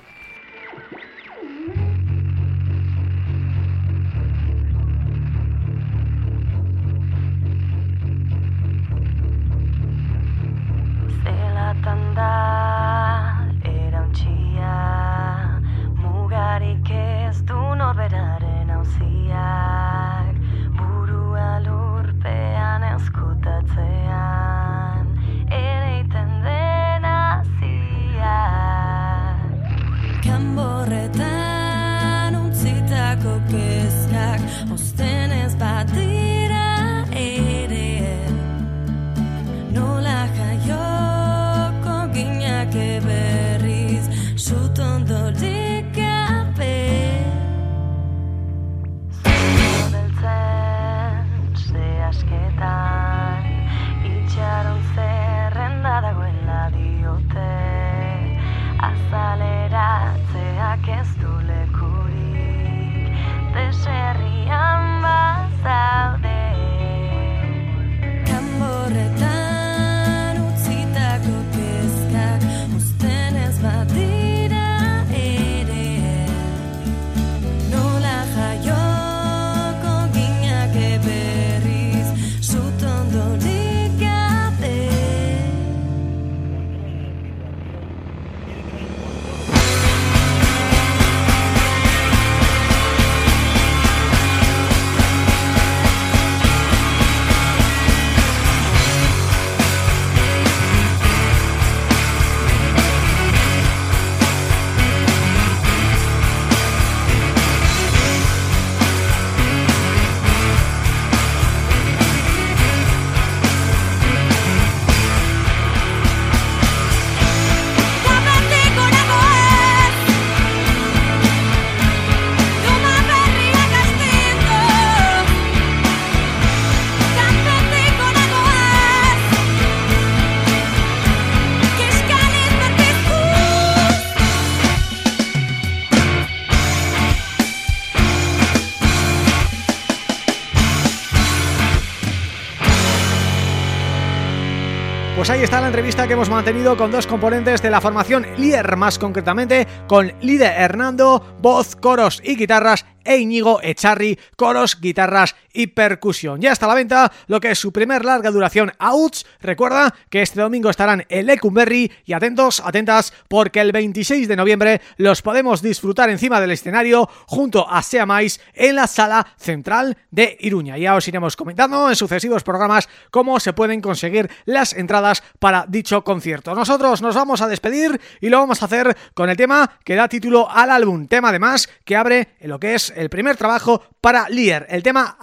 Ahí está la entrevista que hemos mantenido con dos componentes de la formación Lier, más concretamente con Lide Hernando, voz, coros y guitarras e Íñigo Echarri, coros, guitarras y percusión. Ya está a la venta lo que es su primer larga duración Outs. Recuerda que este domingo estarán en Lecumberri y atentos, atentas, porque el 26 de noviembre los podemos disfrutar encima del escenario junto a Seamais en la sala central de Iruña. Ya os iremos comentando en sucesivos programas cómo se pueden conseguir las entradas para dicho concierto. Nosotros nos vamos a despedir y lo vamos a hacer con el tema que da título al álbum, tema además que abre lo que es el primer trabajo para Lier, el tema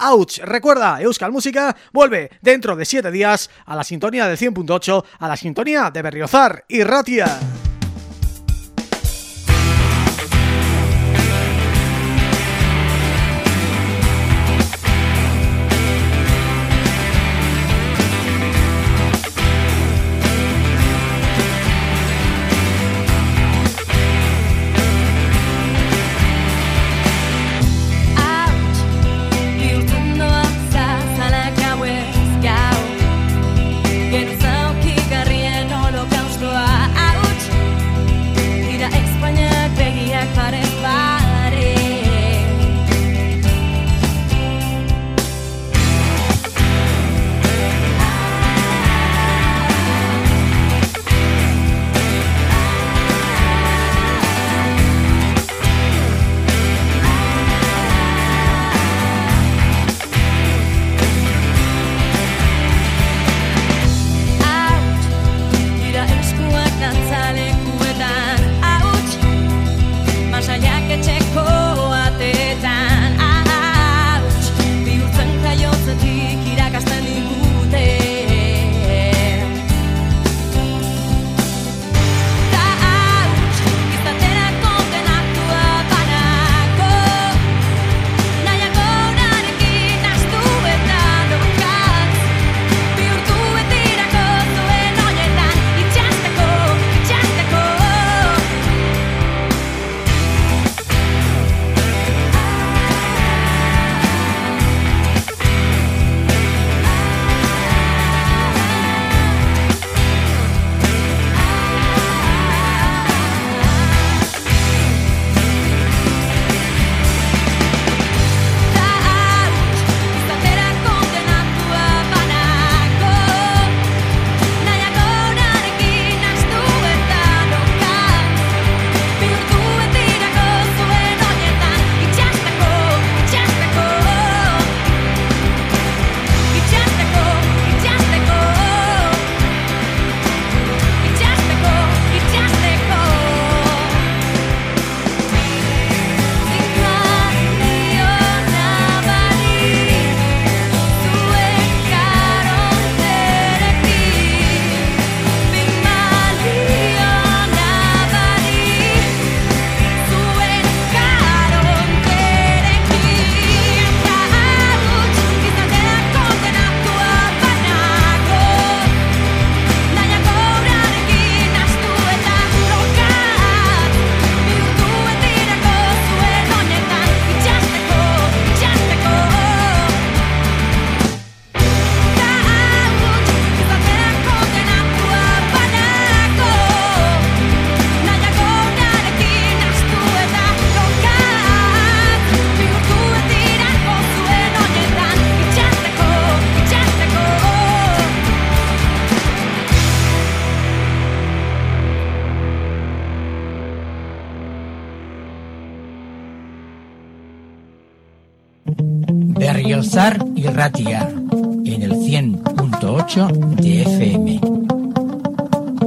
Recuerda, Euskal Música vuelve dentro de 7 días a la sintonía del 100.8, a la sintonía de Berriozar y Ratia.